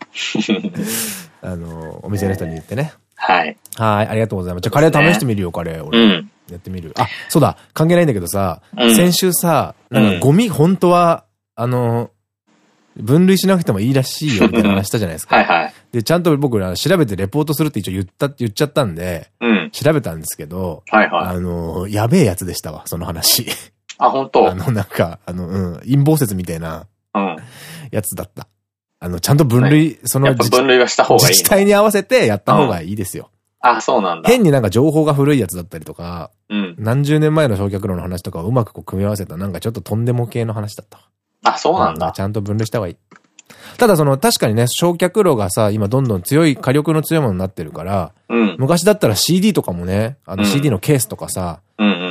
あの、お店の人に言ってね。はい。はい、ありがとうございます。じゃあカレー試してみるよ、カレー。俺。うん。やってみる。あ、そうだ、関係ないんだけどさ、うん、先週さ、なんかゴミ本当は、あの、分類しなくてもいいらしいよみたいな話したじゃないですか。はいはい。で、ちゃんと僕ら調べてレポートするって一応言った、言っちゃったんで、うん、調べたんですけど、はいはい。あの、やべえやつでしたわ、その話。あ、本当？あの、なんか、あの、うん、陰謀説みたいな、うん。やつだった。あの、ちゃんと分類、その分類はした方がいい。自治体に合わせてやった方がいいですよ。あ、そうなんだ。変になんか情報が古いやつだったりとか、うん、何十年前の焼却炉の話とかをうまくこう組み合わせたなんかちょっととんでも系の話だった。あ、そうなんだ。ちゃんと分類した方がいい。ただその確かにね、焼却炉がさ、今どんどん強い、火力の強いものになってるから、うん、昔だったら CD とかもね、あの CD のケースとかさ、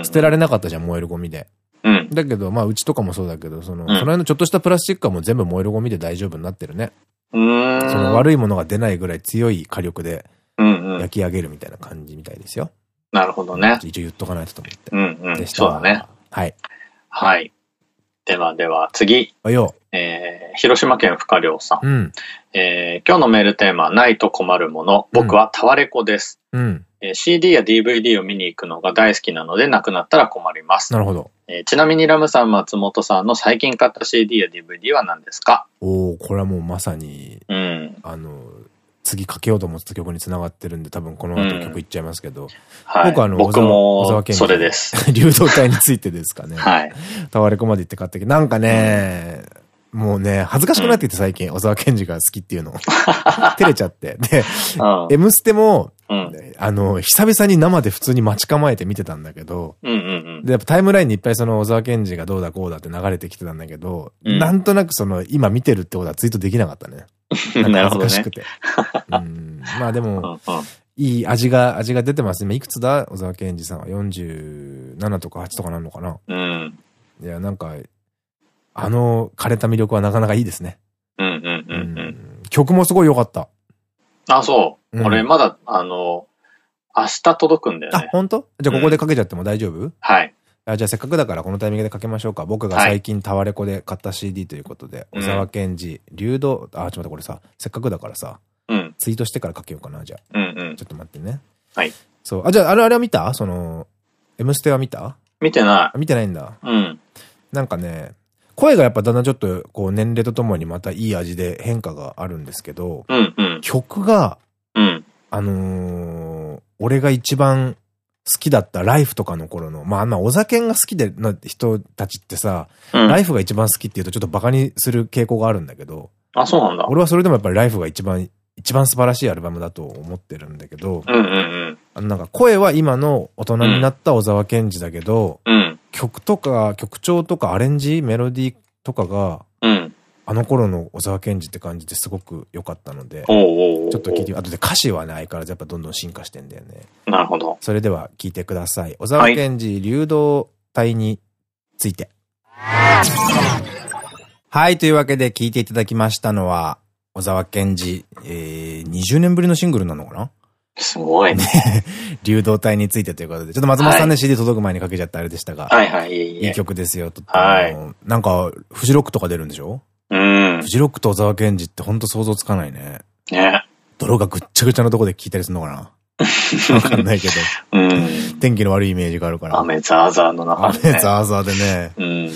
捨てられなかったじゃん、燃えるゴミで。うん、だけど、まあうちとかもそうだけど、その、うん、その辺のちょっとしたプラスチックはもう全部燃えるゴミで大丈夫になってるね。その悪いものが出ないぐらい強い火力で焼き上げるみたいな感じみたいですよ。なるほどね。一応言っとかないとと思って。うんうん。そうだね。はい。はい。ではでは次。はいよ。えー、広島県深良さん。うん、えー、今日のメールテーマ、ないと困るもの。僕はタワレコです。うん、えー、CD や DVD を見に行くのが大好きなので、なくなったら困ります。なるほど。えー、ちなみにラムさん、松本さんの最近買った CD や DVD は何ですかおおこれはもうまさに、うん。あの、次かけようと思ってた曲に繋がってるんで、多分この後曲いっちゃいますけど。うん、はい、僕あの、僕も、それです。流動体についてですかね。はい。タワレコまで行って買ってきて、なんかね、うんもうね、恥ずかしくなってきて最近、小沢健二が好きっていうの。照れちゃって。で、M ステも、あの、久々に生で普通に待ち構えて見てたんだけど、で、やっぱタイムラインにいっぱいその小沢健二がどうだこうだって流れてきてたんだけど、うん、なんとなくその、今見てるってことはツイートできなかったね。な恥ずかしくて。うん、まあでも、いい味が、味が出てます。今いくつだ？小沢健二さんは47とか8とかなんのかな？うん。いや、なんか、あの枯れた魅力はなかなかいいですね。うんうんうんうん。曲もすごい良かった。あ、そう。俺まだ、あの、明日届くんだよね。あ、本当？じゃあここでかけちゃっても大丈夫？はい。あじゃあせっかくだからこのタイミングでかけましょうか。僕が最近タワレコで買った CD ということで、小沢健二、流動、あ、ちょっと待ってこれさ、せっかくだからさ、うん、ツイートしてからかけようかな、じゃあ。うんうん。ちょっと待ってね。はい。そう。あ、じゃああれあれは見た？その、M ステは見た？見てない。見てないんだ。うん。なんかね、声がやっぱだんだんちょっとこう年齢とともにまたいい味で変化があるんですけど、うんうん、曲が、うん、あのー、俺が一番好きだったライフとかの頃の、まあ、あんなお酒が好きでな人たちってさ、うん、ライフが一番好きって言うとちょっとバカにする傾向があるんだけど、あ、そうなんだ。俺はそれでもやっぱりライフが一番、一番素晴らしいアルバムだと思ってるんだけど、あのなんか声は今の大人になった小沢健二だけど、うん、曲とか、曲調とかアレンジ、メロディーとかが、うん、あの頃の小沢健二って感じですごく良かったので、ちょっと聞いて、あとで歌詞はね、相変わらずやっぱどんどん進化してんだよね。なるほど。それでは聞いてください。小沢健二、流動体について。はい、というわけで聞いていただきましたのは、小沢健二、えー、20年ぶりのシングルなのかな？すごいね。流動体についてということで、ちょっと松本さんね、はい、CD 届く前にかけちゃったあれでしたが。はいはい、いいい曲ですよ、とはい。なんか、フジロックとか出るんでしょ？うん。フジロックと小沢健二ってほんと想像つかないね。ね。泥がぐっちゃぐちゃのとこで聞いたりするのかな？わかんないけど。うん。天気の悪いイメージがあるから。雨ザーザーの中で、ね。雨ザーザーでね。うん。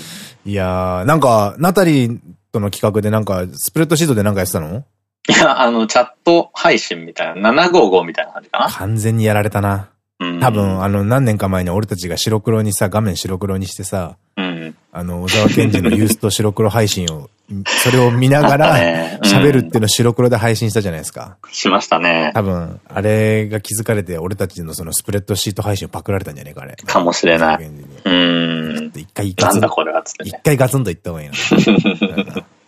いやー、なんか、ナタリーとの企画でなんか、スプレッドシートでなんかやってたの？いや、あの、チャット配信みたいな、755みたいな感じかな？完全にやられたな。多分、あの、何年か前に俺たちが白黒にさ、画面白黒にしてさ、うん、あの、小沢健二のユースト白黒配信を、それを見ながら、喋るっていうのを白黒で配信したじゃないですか。しましたね。多分、あれが気づかれて、俺たちのそのスプレッドシート配信をパクられたんじゃねえか、あれ。かもしれない。うん。一回ガツン。なんだこれはつって、一回ガツンと言った方がいいな。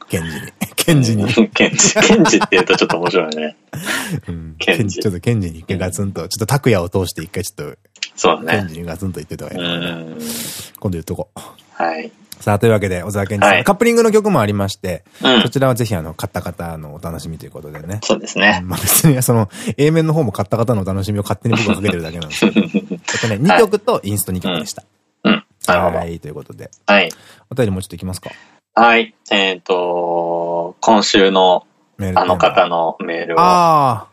ケンジに。ケンジに。ケンジ。ケンジって言うとちょっと面白いね。うん。ケンジ。ちょっとケンジに一回ガツンと、ちょっと拓也を通して一回ちょっと、そうだね。ケンジにガツンと言ってたわけだ今度言っとこう。はい。さあ、というわけで、小沢健二さん、カップリングの曲もありまして、そちらはぜひ、あの、買った方のお楽しみということでね。そうですね。まあ別に、その、A 面の方も買った方のお楽しみを勝手に僕がかけてるだけなんですけど。えっとね、2曲とインスト2曲でした。うん。はい、ということで。はい。お便りもうちょっといきますか。はい。えっ、ー、と、今週のあの方のメールを。ああ。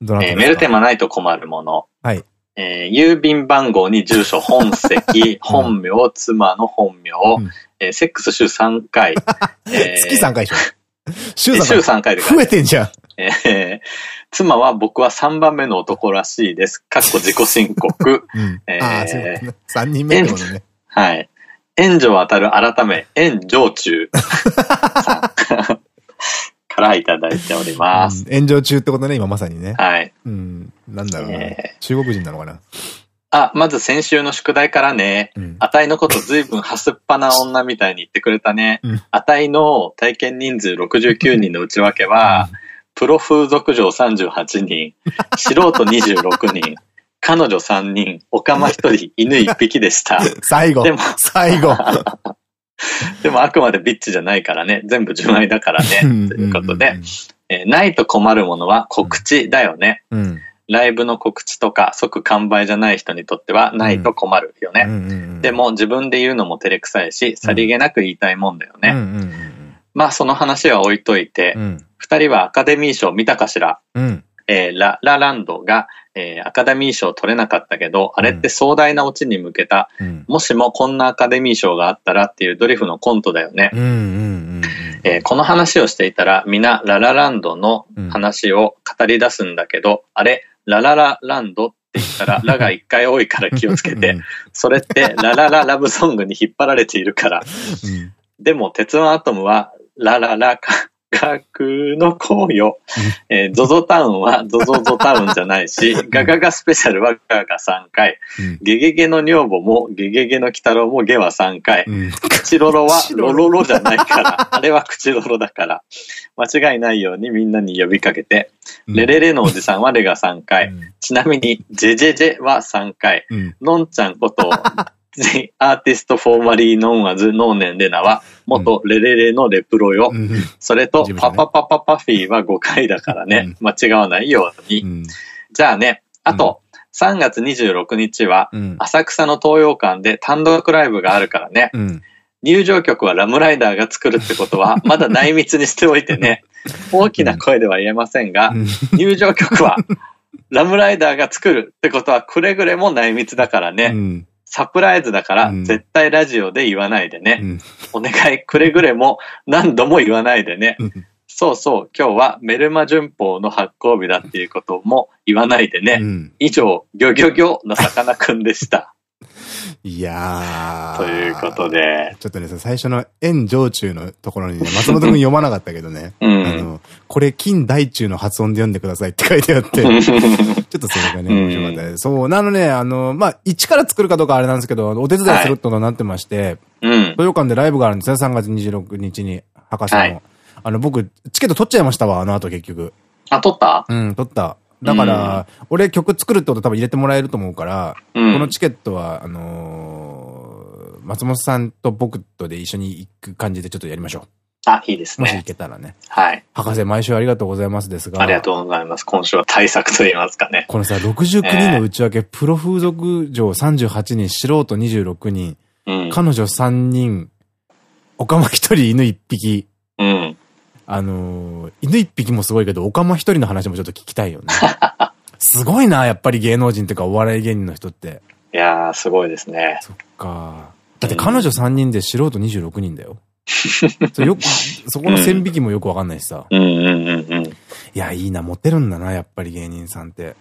どなえー、メールテーマないと困るもの。はい。えー、郵便番号に住所、本籍、本名、妻の本名、うん、えー、セックス週3回。えー、月3回でしょ週3回。週3回で増えてんじゃん。えー、妻は僕は3番目の男らしいです。かっこ自己申告。うん、えー、3人目ってことね。はい。援助を当たる改め、援助中 からいただいております。炎上中ってことね、今まさにね。はい。うん。なんだろうね。中国人なのかな？あ、まず先週の宿題からね、うん、あたいのことずいぶんはすっぱな女みたいに言ってくれたね。うん、あたいの体験人数69人の内訳は、うん、プロ風俗嬢38人、素人26人、彼女3人、オカマ1人、犬1匹でした。最後。でも、最後。でもあくまでビッチじゃないからね。全部純愛だからね。ということで、えー、ないと困るものは告知だよね。うん、ライブの告知とか即完売じゃない人にとってはないと困るよね。でも自分で言うのも照れくさいし、さりげなく言いたいもんだよね。まあその話は置いといて、二、うん、人はアカデミー賞見たかしら、うんえー、ラ、ラランドが、えー、アカデミー賞取れなかったけど、あれって壮大なオチに向けた、うん、もしもこんなアカデミー賞があったらっていうドリフのコントだよね。この話をしていたら、皆ララランドの話を語り出すんだけど、うん、あれ、ラララランドって言ったら、ラが一回多いから気をつけて、それって ララララブソングに引っ張られているから。でも、鉄腕アトムは、ラララか、格の紅葉。えー、ゾゾタウンはゾゾゾタウンじゃないし、ガガガスペシャルはガガが3回、ゲゲゲの女房もゲゲゲの鬼太郎もゲは3回、クチロロはロロ。ロじゃないから、あれはクチロロだから、間違いないようにみんなに呼びかけて、レレレのおじさんはレが3回、ちなみにジェジェジェは3回、のんちゃんことアーティストフォーマリーノンアズノーネンレナは元レレレのレプロよ。うん、それとパパパパパフィーは5回だからね。間違わないように。じゃあね、あと、3月26日は浅草の東洋館で単独ライブがあるからね。入場曲はラムライダーが作るってことは、まだ内密にしておいてね。大きな声では言えませんが、入場曲はラムライダーが作るってことはくれぐれも内密だからね。サプライズだから、絶対ラジオで言わないでね。うん、お願い、くれぐれも何度も言わないでね。そうそう、今日はメルマ旬報の発行日だっていうことも言わないでね。うん、以上、ギョギョギョのさかなクンでした。いやー。ということで。ちょっとね、最初の円上中のところにね、松本くん読まなかったけどね。うん、あの、これ金大中の発音で読んでくださいって書いてあって、ちょっとそれがね、面白かったです。そう、なのね、あの、まあ、一から作るかどうかあれなんですけど、お手伝いすることになってまして、はい、東洋館でライブがあるんですね、3月26日に、博士の。はい、あの、僕、チケット取っちゃいましたわ、あの後結局。あ、取った？うん、取った。だから、うん、俺曲作るってこと多分入れてもらえると思うから、うん、このチケットは、あのー、松本さんと僕とで一緒に行く感じでちょっとやりましょう。あ、いいですね。もし行けたらね。はい。博士、毎週ありがとうございますですが。ありがとうございます。今週は対策と言いますかね。このさ、69人の内訳、えー、プロ風俗嬢38人、素人26人、うん、彼女3人、おかま1人、犬1匹。うん。あのー、犬1匹もすごいけど、おかま1人の話もちょっと聞きたいよね。すごいな、やっぱり芸能人っていうかお笑い芸人の人って。いやー、すごいですね。そっか。だって彼女3人で素人26人だよ。そよく、そこの線引きもよくわかんないしさ。うんうんうんうん。いや、いいな、モテるんだな、やっぱり芸人さんって。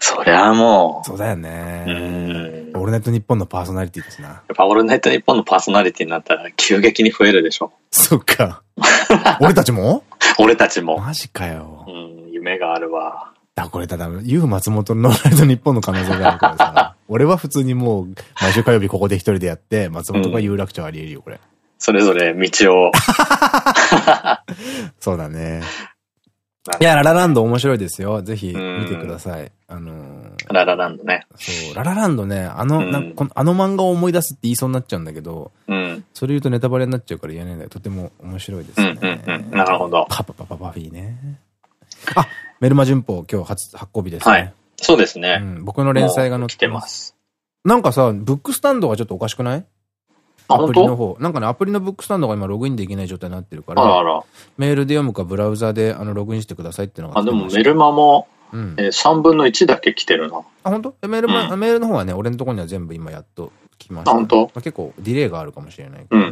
そりゃもう。そうだよね。うん。オールナイトニッポンのパーソナリティですな。やっぱオールナイトニッポンのパーソナリティになったら急激に増えるでしょ。そっか。俺たちも？俺たちも。マジかよ。うん、夢があるわ。だ、これただ、ユー松本のノーライト日本の可能性があるからさ。俺は普通にもう、毎週火曜日ここで一人でやって、松本が有楽町あり得るよ、これ。それぞれ道を。そうだね。いや、ララランド面白いですよ。ぜひ見てください。あのー、ララランドね。そう、ララランドね、あの、うん、このあの漫画を思い出すって言いそうになっちゃうんだけど、うん、それ言うとネタバレになっちゃうから言えないんだけど、とても面白いですね。なるほど。パパパパパフィーね。あ、メルマ旬報今日初発行日ですね。はい。そうですね。うん、僕の連載が載ってます。なんかさ、ブックスタンドがちょっとおかしくない？アプリの方。なんかね、アプリのブックスタンドが今ログインできない状態になってるから、あらメールで読むかブラウザであのログインしてくださいってのがあ、でもメルマも、うん、えー、3分の1だけ来てるな。あ、本当？メールマ、うん、メールの方はね、俺のところには全部今やっと来ました、あ、本当？まあ、結構ディレイがあるかもしれないけど。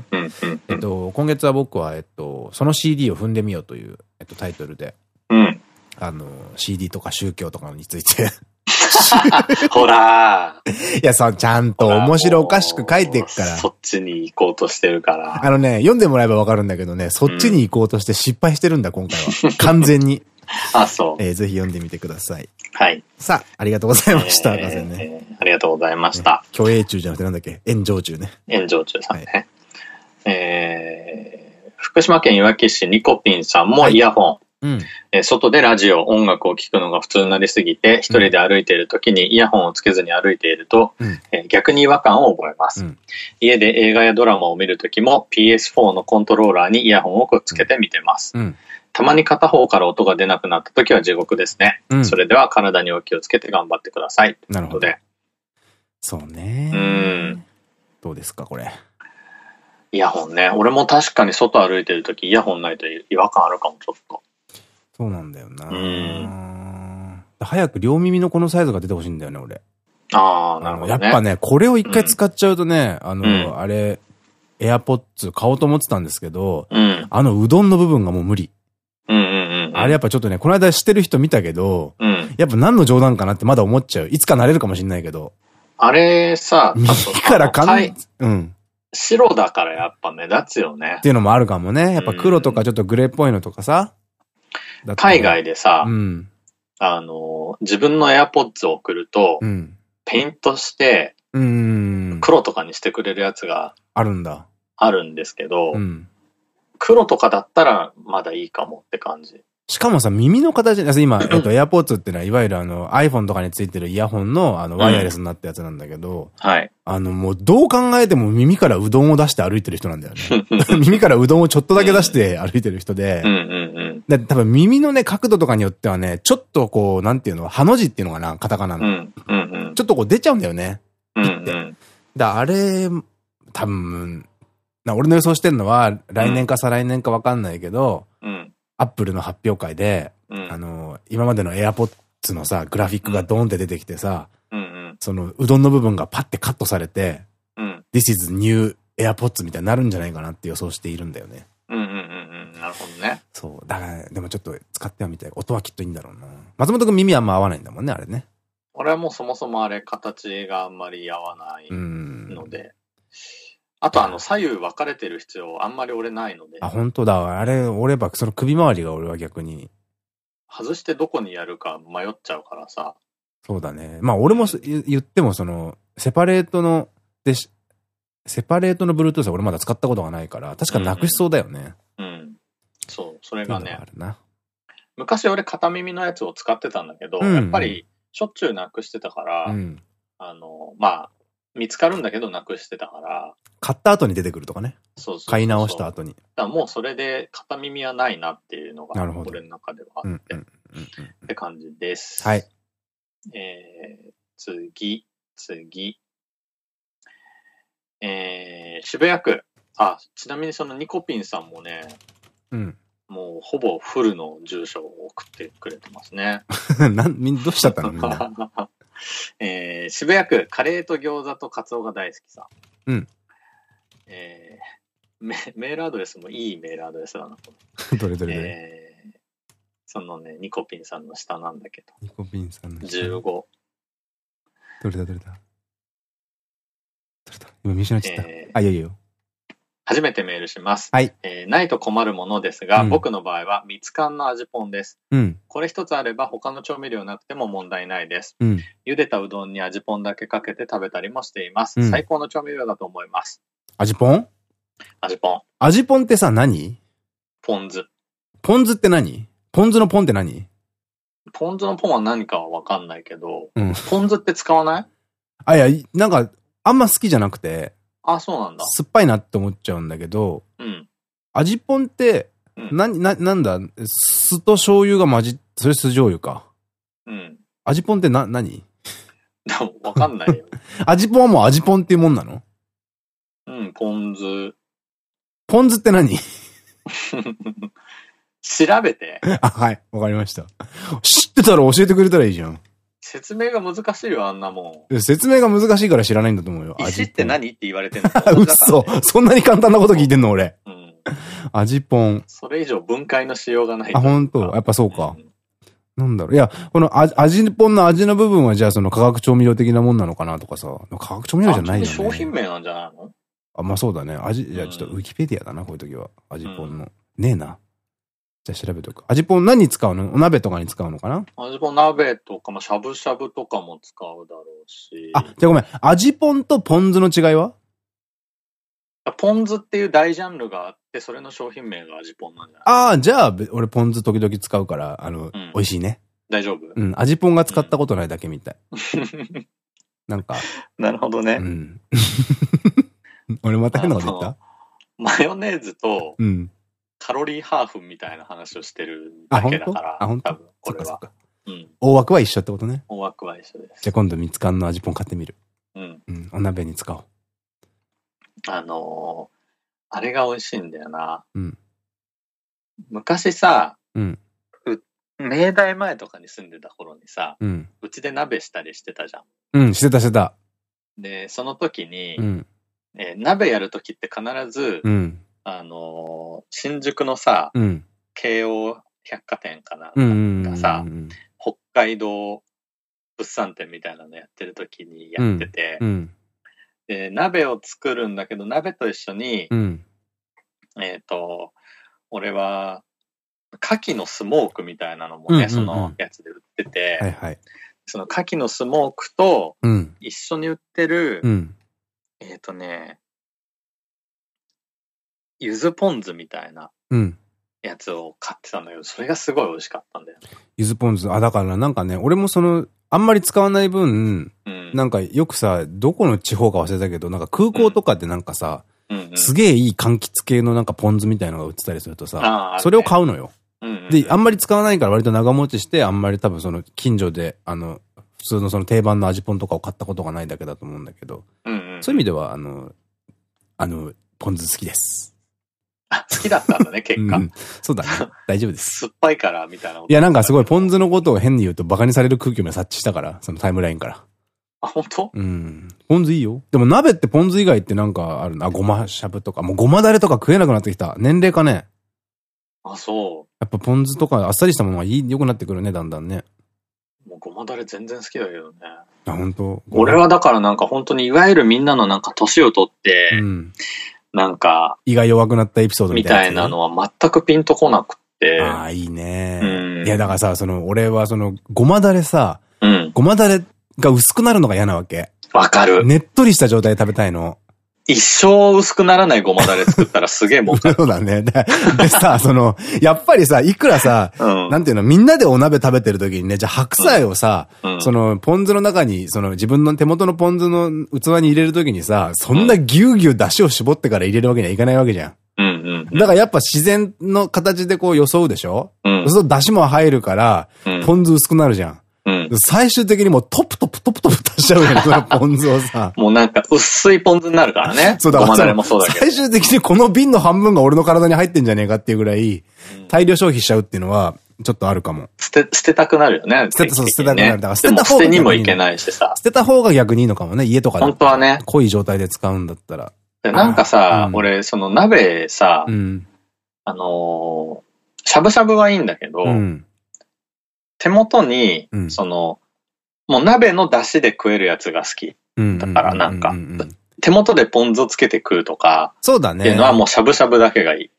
えっと、今月は僕は、えっと、その CD を踏んでみようという、えっと、タイトルで。うん。あの、CD とか宗教とかについて ほら いや、そう、ちゃんと面白おかしく書いていくから。そっちに行こうとしてるから。あのね、読んでもらえばわかるんだけどね、そっちに行こうとして失敗してるんだ、今回は。完全に。あ、そう。えー、ぜひ読んでみてください。はい。さあ、ありがとうございました、博士ね。ありがとうございました。虚栄中じゃなくてなんだっけ？炎上中ね。炎上中さんね。はい、えー、福島県いわき市ニコピンさんもイヤホン。うん、え外でラジオ、音楽を聴くのが普通になりすぎて、一人で歩いている時にイヤホンをつけずに歩いていると、うん、え逆に違和感を覚えます、うん、家で映画やドラマを見る時も PS4 のコントローラーにイヤホンをくっつけて見てます。たまに片方から音が出なくなった時は地獄ですね。それでは体にお気をつけて頑張ってください。なるほど。そうね。うん。どうですか、これ。イヤホンね。俺も確かに外歩いてる時イヤホンないと違和感あるかも、ちょっと。そうなんだよな。うん。早く両耳のこのサイズが出てほしいんだよね、俺。ああ、なるほど、ね、やっぱね、これを一回使っちゃうとね、うん、あの、うん、あれ、エアポッツ買おうと思ってたんですけど、うん、あのうどんの部分がもう無理。あれやっぱちょっとね、この間知ってる人見たけど、うん、やっぱ何の冗談かなってまだ思っちゃう。いつかなれるかもしんないけど。あれさ、右からかん、うん。白だからやっぱ目立つよね。っていうのもあるかもね。やっぱ黒とかちょっとグレーっぽいのとかさ。海外でさ、うん、あの、自分の AirPods を送ると、うん、ペイントして、黒とかにしてくれるやつが、あるんだ。あるんですけど、うん、黒とかだったらまだいいかもって感じ。しかもさ、耳の形、今、えっと、AirPods ってのは、いわゆるあの、iPhone とかについてるイヤホンの、あの、ワイヤレスになったやつなんだけど、はい。あの、もう、どう考えても耳からうどんを出して歩いてる人なんだよね。耳からうどんをちょっとだけ出して歩いてる人で、で、多分耳のね、角度とかによってはね、ちょっとこう、なんていうの、ハの字っていうのかな、カタカナの。ちょっとこう出ちゃうんだよね。うん。だあれ、多分、俺の予想してるのは、来年か再来年かわかんないけど、うんアップルの発表会で、うん、あの、今までの AirPods のさ、グラフィックがドーンって出てきてさ、その、うどんの部分がパッてカットされて、うん、This is new AirPods みたいになるんじゃないかなって予想しているんだよね。うんうんうんうん。なるほどね。そう。だから、でもちょっと使ってはみたい。音はきっといいんだろうな。松本くん耳あんま合わないんだもんね、あれね。俺はもうそもそもあれ、形があんまり合わないので。あとあの、左右分かれてる必要あんまり俺ないので。あ、本当だ。あれ、俺ば、その首周りが俺は逆に。外してどこにやるか迷っちゃうからさ。そうだね。まあ俺も言ってもその、セパレートの、でセパレートの Bluetooth は俺まだ使ったことがないから、確かなくしそうだよね。うん、うん、そう、それがね。あるな。昔俺片耳のやつを使ってたんだけど、うんうん、やっぱりしょっちゅうなくしてたから、うん、あの、まあ、見つかるんだけどなくしてたから。買った後に出てくるとかね。そうそう買い直した後に。だもうそれで片耳はないなっていうのが、俺の中ではあって。って感じです。はい。えー、次、次。えー、渋谷区。あ、ちなみにそのニコピンさんもね、うん。もうほぼフルの住所を送ってくれてますね。なん、みんなどうしちゃったの？みんな。えー、渋谷区、カレーと餃子とカツオが大好きさん。うん。えー、メメールアドレスもいいメールアドレスだな。どれどれどれ、えー、そのね、ニコピンさんの下なんだけど。ニコピンさんの下。15。どれだどれだ？どれだ？今見失っちゃった。えー、あ、いやいやよ。初めてメールします。はい。えー、ないと困るものですが、うん、僕の場合は、蜜缶の味ポンです。うん。これ一つあれば、他の調味料なくても問題ないです。うん。茹でたうどんに味ポンだけかけて食べたりもしています。うん、最高の調味料だと思います。味ポン味ポン。味ポンってさ、何？ポン酢。ポン酢って何？ポン酢のポンって何？ポン酢のポンは何かはわかんないけど、うん、ポン酢って使わない？あ、いや、なんか、あんま好きじゃなくて、あ、そうなんだ。酸っぱいなって思っちゃうんだけど、うん。味ぽんって、な、な、なんだ、酢と醤油が混じって、それ酢醤油か。うん。味ぽんってな、何？わかんないよ。味ぽんはもう味ぽんっていうもんなの？うん、ポン酢。ポン酢って何？調べて。あ、はい、わかりました。知ってたら教えてくれたらいいじゃん。説明が難しいよ、あんなもん。説明が難しいから知らないんだと思うよ。石って何って言われてんの？嘘そんなに簡単なこと聞いてんの俺。うん。味ポン。それ以上分解のしようがない。あ、本当？やっぱそうか。うん、なんだろう。いや、この味ポンの味の部分はじゃあその化学調味料的なもんなのかなとかさ。化学調味料じゃないよね。商品名なんじゃないの？あ、まあそうだね。味、じゃあちょっとウィキペディアだな、こういう時は。味ポンの。ねえな。じゃあ調べとく。味ぽん何に使うの？お鍋とかに使うのかな？味ぽん鍋とか、まあ、しゃぶしゃぶとかも使うだろうし。あ、じゃあごめん。味ぽんとポン酢の違いは？ポン酢っていう大ジャンルがあって、それの商品名が味ぽんなんじゃない？ああ、じゃあ、俺ポン酢時々使うから、あの、うん、美味しいね。大丈夫？うん、味ぽんが使ったことないだけみたい。なんか。なるほどね。うん。俺また変なこと言った？マヨネーズと、うん。カロリーハーフみたいな話をしてるだけだから。あ、本当？多分これは。うん。大枠は一緒ってことね。大枠は一緒です。じゃあ今度蜜缶の味ぽん買ってみる。うん。うん。お鍋に使おう。あのー、あれが美味しいんだよな。うん。昔さ、うん。明大前とかに住んでた頃にさ、うん。うちで鍋したりしてたじゃん。うん、してたしてた。で、その時に、うん、えー、鍋やる時って必ず、うん、あのー、新宿のさ、うん、京王百貨店かな、がさ、北海道物産展みたいなのやってる時にやってて、うん、で、鍋を作るんだけど、鍋と一緒に、えっ、と、俺は、牡蠣のスモークみたいなのもね、そのやつで売ってて、はいはい、その牡蠣のスモークと一緒に売ってる、うん、えっ、とね、ゆずポン酢みたいなやつを買ってたんだけど、それがすごい美味しかったんだよ。ゆずポン酢、あ、だからなんかね、俺もその、あんまり使わない分、うん、なんかよくさ、どこの地方か忘れたけど、なんか空港とかでなんかさ、すげえいい柑橘系のなんかポン酢みたいのが売ってたりするとさ、それを買うのよ。で、あんまり使わないから割と長持ちして、あんまり多分その近所で、あの、普通のその定番の味ポンとかを買ったことがないだけだと思うんだけど、そういう意味では、あの、あの、ポン酢好きです。あ、好きだったんだね、結果。うん、そうだね。大丈夫です。酸っぱいから、みたいな。いや、なんかすごい、ポン酢のことを変に言うと馬鹿にされる空気も察知したから、そのタイムラインから。あ、本当？うん。ポン酢いいよ。でも鍋ってポン酢以外ってなんかあるな。ごましゃぶとか。もうごまだれとか食えなくなってきた。年齢かね。あ、そう。やっぱポン酢とかあっさりしたものがいい、良くなってくるね、だんだんね。もうごまだれ全然好きだけどね。あ、本当？俺はだからなんか本当にいわゆるみんなのなんか年を取って、うん、なんか、胃が弱くなったエピソードみたいなのは全くピンとこなくて。ああ、いいね。うん、いや、だからさ、その、俺はその、ごまだれさ、うん、ごまだれが薄くなるのが嫌なわけ。わかる。ねっとりした状態で食べたいの。一生薄くならないごまだれ作ったらすげえもん。そうだね。でさ、その、やっぱりさ、いくらさ、うん、なんていうの、みんなでお鍋食べてる時にね、じゃあ白菜をさ、うん、その、ポン酢の中に、その自分の手元のポン酢の器に入れる時にさ、そんなぎゅうぎゅう出汁を絞ってから入れるわけにはいかないわけじゃん。だからやっぱ自然の形でこう装うでしょ？うん。そうすると出汁も入るから、ポン酢薄くなるじゃん。うん、最終的にもうトプトプトプトプ足しちゃうよね、そのポン酢をさ。もうなんか薄いポン酢になるからね。そうだ、からもそうだけど。最終的にこの瓶の半分が俺の体に入ってんじゃねえかっていうぐらい、大量消費しちゃうっていうのは、ちょっとあるかも。捨て、捨てたくなるよね。捨て、そう、捨てたくなる。だから捨てた方が。捨てにもいけないしさ。捨てた方が逆にいいのかもね、家とかで。本当はね。濃い状態で使うんだったら。なんかさ、俺、その鍋さ、あのしゃぶしゃぶはいいんだけど、手元に、その、もう鍋の出汁で食えるやつが好き。だからなんか、手元でポン酢をつけて食うとか、そうだね。っていうのはもうしゃぶしゃぶだけがいい。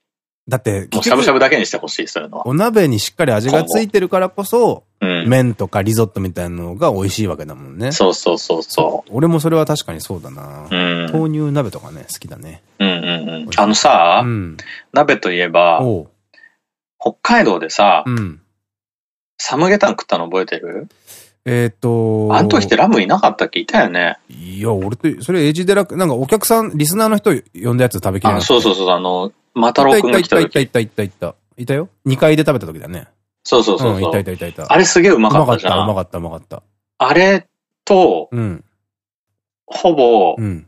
だって、もうしゃぶしゃぶだけにしてほしい、そういうのは。お鍋にしっかり味がついてるからこそ、うん、麺とかリゾットみたいなのが美味しいわけだもんね。そうそうそうそう。俺もそれは確かにそうだな。うん、豆乳鍋とかね、好きだね。うんうんうん。あのさ、うん、鍋といえば、北海道でさ、うん、サムゲタン食ったの覚えてる？えっと。あの時ってラムいなかったっけ？いたよね。いや、俺って、それエイジデラなんかお客さん、リスナーの人呼んだやつ食べきれない？そうそうそう、あの、またろくんが来た時。いたいたいたいたいた。いたよ。2階で食べた時だね。そうそうそう。いたいたいたいた。あれすげえうまかったじゃん。うまかった、うまかった。あれと、うん、ほぼ、うん、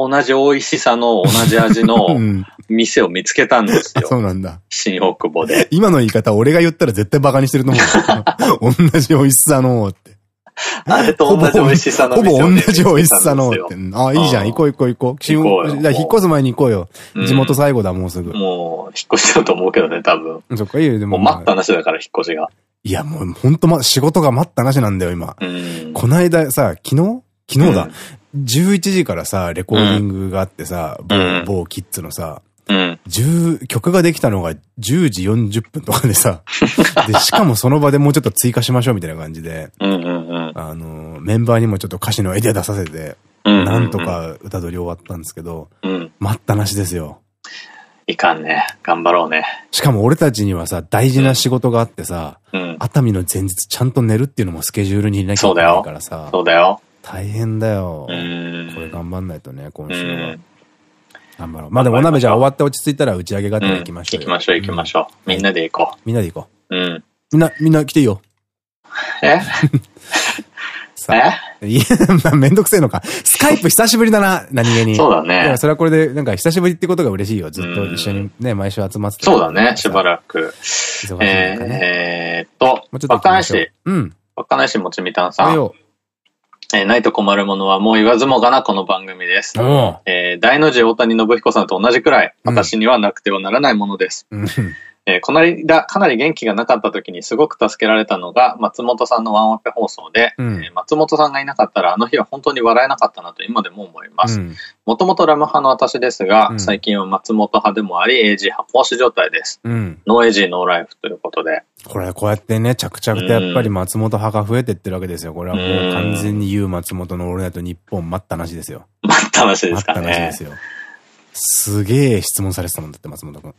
同じ美味しさの同じ味の 店を見つけたんですよ。そうなんだ。新大久保で。今の言い方、俺が言ったら絶対バカにしてると思う。同じ美味しさのって。あれと同じ美味しさのほぼ同じ美味しさのって。あ、いいじゃん。行こう行こう行こう。行こう引っ越す前に行こうよ。地元最後だ、もうすぐ。もう、引っ越しちゃうと思うけどね、多分。そっか、いいよ、でも。もう待った話だから、引っ越しが。いや、もう、ほんとま、仕事が待った話なんだよ、今。こないださ、昨日？昨日だ。11時からさ、レコーディングがあってさ、某キッズのさ、うん、曲ができたのが10時40分とかでさ、で、しかもその場でもうちょっと追加しましょうみたいな感じで、あの、メンバーにもちょっと歌詞のアイデア出させて、なんとか歌取り終わったんですけど、うん、待ったなしですよ。いかんね。頑張ろうね。しかも俺たちにはさ、大事な仕事があってさ、うん、熱海の前日ちゃんと寝るっていうのもスケジュールに入れなきゃいけないからさ。そうだよ。大変だよ。これ頑張んないとね、今週は。頑張ろう。まあでもお鍋じゃあ終わって落ち着いたら打ち上げがてら行きましょう。行きましょう行きましょう。みんなで行こう。みんなで行こう。うん。みんな、みんな来ていいよ。え？え？いや、めんどくせえのか。スカイプ久しぶりだな、何気に。そうだね。それはこれで、なんか久しぶりってことが嬉しいよ。ずっと一緒にね、毎週集まってそうだね、しばらく。えーっと、若林市。うん。若林もちみたんさん。えー、ないと困るものはもう言わずもがなこの番組です。えー、大の字大谷信彦さんと同じくらい、私にはなくてはならないものです。うんえー、この間、かなり元気がなかった時にすごく助けられたのが、松本さんのワンオペ放送で、うん、えー、松本さんがいなかったら、あの日は本当に笑えなかったなと今でも思います。もともとラム派の私ですが、うん、最近は松本派でもあり、エイジ派講師状態です。うん、ノーエイジーノーライフということで。これ、こうやってね、着々とやっぱり松本派が増えてってるわけですよ。これはもう完全に言う松本のオールナイト日本待ったなしですよ。待ったなしですかね。待ったなしですよ。すげえ質問されてたもんだって、松本くん。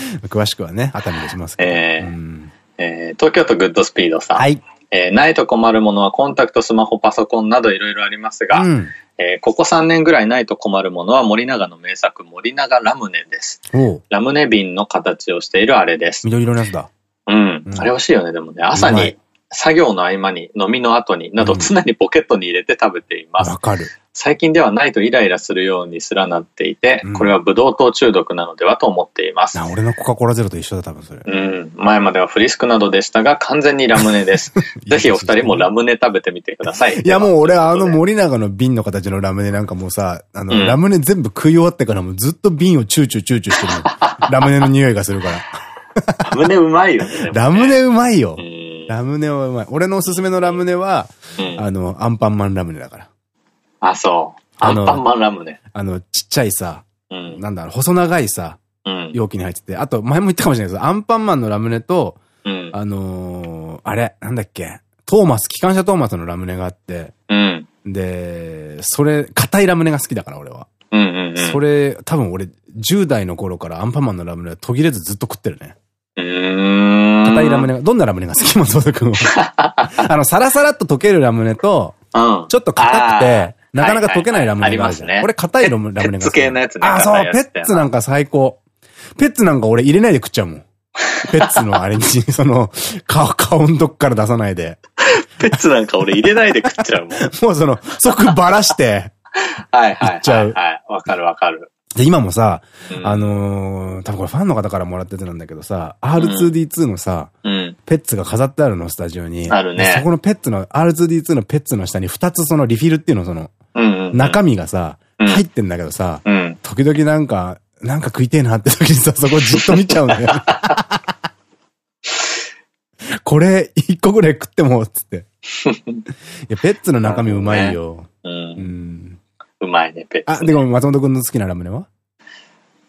詳しくはね、熱海でしますけど。えーうんえー、東京都グッドスピードさん。はい。えー、ないと困るものはコンタクト、スマホ、パソコンなどいろいろありますが、うん、えー、ここ3年ぐらいないと困るものは森永の名作、森永ラムネです。ラムネ瓶の形をしているあれです。緑色のやつだ。うん。うん、あれ欲しいよね、でもね。朝に、作業の合間に、飲みの後に、など常にポケットに入れて食べています。わ、かる。最近ではないとイライラするようにすらなっていて、これはブドウ糖中毒なのではと思っています。俺のコカ・コーラゼロと一緒だ、多分それ。うん。前まではフリスクなどでしたが、完全にラムネです。ぜひお二人もラムネ食べてみてください。いや、もう俺あの森永の瓶の形のラムネなんかもうさ、あの、うん、ラムネ全部食い終わってからもずっと瓶をチューチューチューチューしてる ラムネの匂いがするから。ラムネうまいよね。ラムネうまいよ。ラムネはうまい。俺のおすすめのラムネは、あの、アンパンマンラムネだから。あ、そう。アンパンマンラムネ。あの、ちっちゃいさ、うん、なんだろう、細長いさ、うん、容器に入ってて、あと、前も言ったかもしれないけど、アンパンマンのラムネと、うん、あのー、あれ、なんだっけ、トーマス、機関車トーマスのラムネがあって、うん、で、それ、硬いラムネが好きだから、俺は。それ、多分俺、10代の頃からアンパンマンのラムネは途切れずずっと食ってるね。硬いラムネが、どんなラムネが好き松本くんは。あの、サラサラっと溶けるラムネと、ちょっと硬くて、なかなか溶けないラムネがあるじゃん。はいはい、俺硬いラムネが。ペッツ系のやつね。あ、そう、ペッツなんか最高。ペッツなんか俺入れないで食っちゃうもん。ペッツのあれに、その、顔、顔のどっから出さないで。ペッツなんか俺入れないで食っちゃうもん。もうその、即ばらして、はいはい。いっちゃう。はい。わかるわかる。で、今もさ、うん、あのー、多分これファンの方からもらっててなんだけどさ、R2D2 のさ、うん、ペッツが飾ってあるの、スタジオに。あるね。そこのペッツの、R2D2 のペッツの下に2つそのリフィルっていうの、その、中身がさ、入ってんだけどさ、うん、時々なんか、なんか食いてえなって時にさ、そこじっと見ちゃうんだよ。これ、一個ぐらい食っても、つって。いや、ペッツの中身うまいよ。うん。うまいね、ペッツ、あ、でも松本くんの好きなラムネは？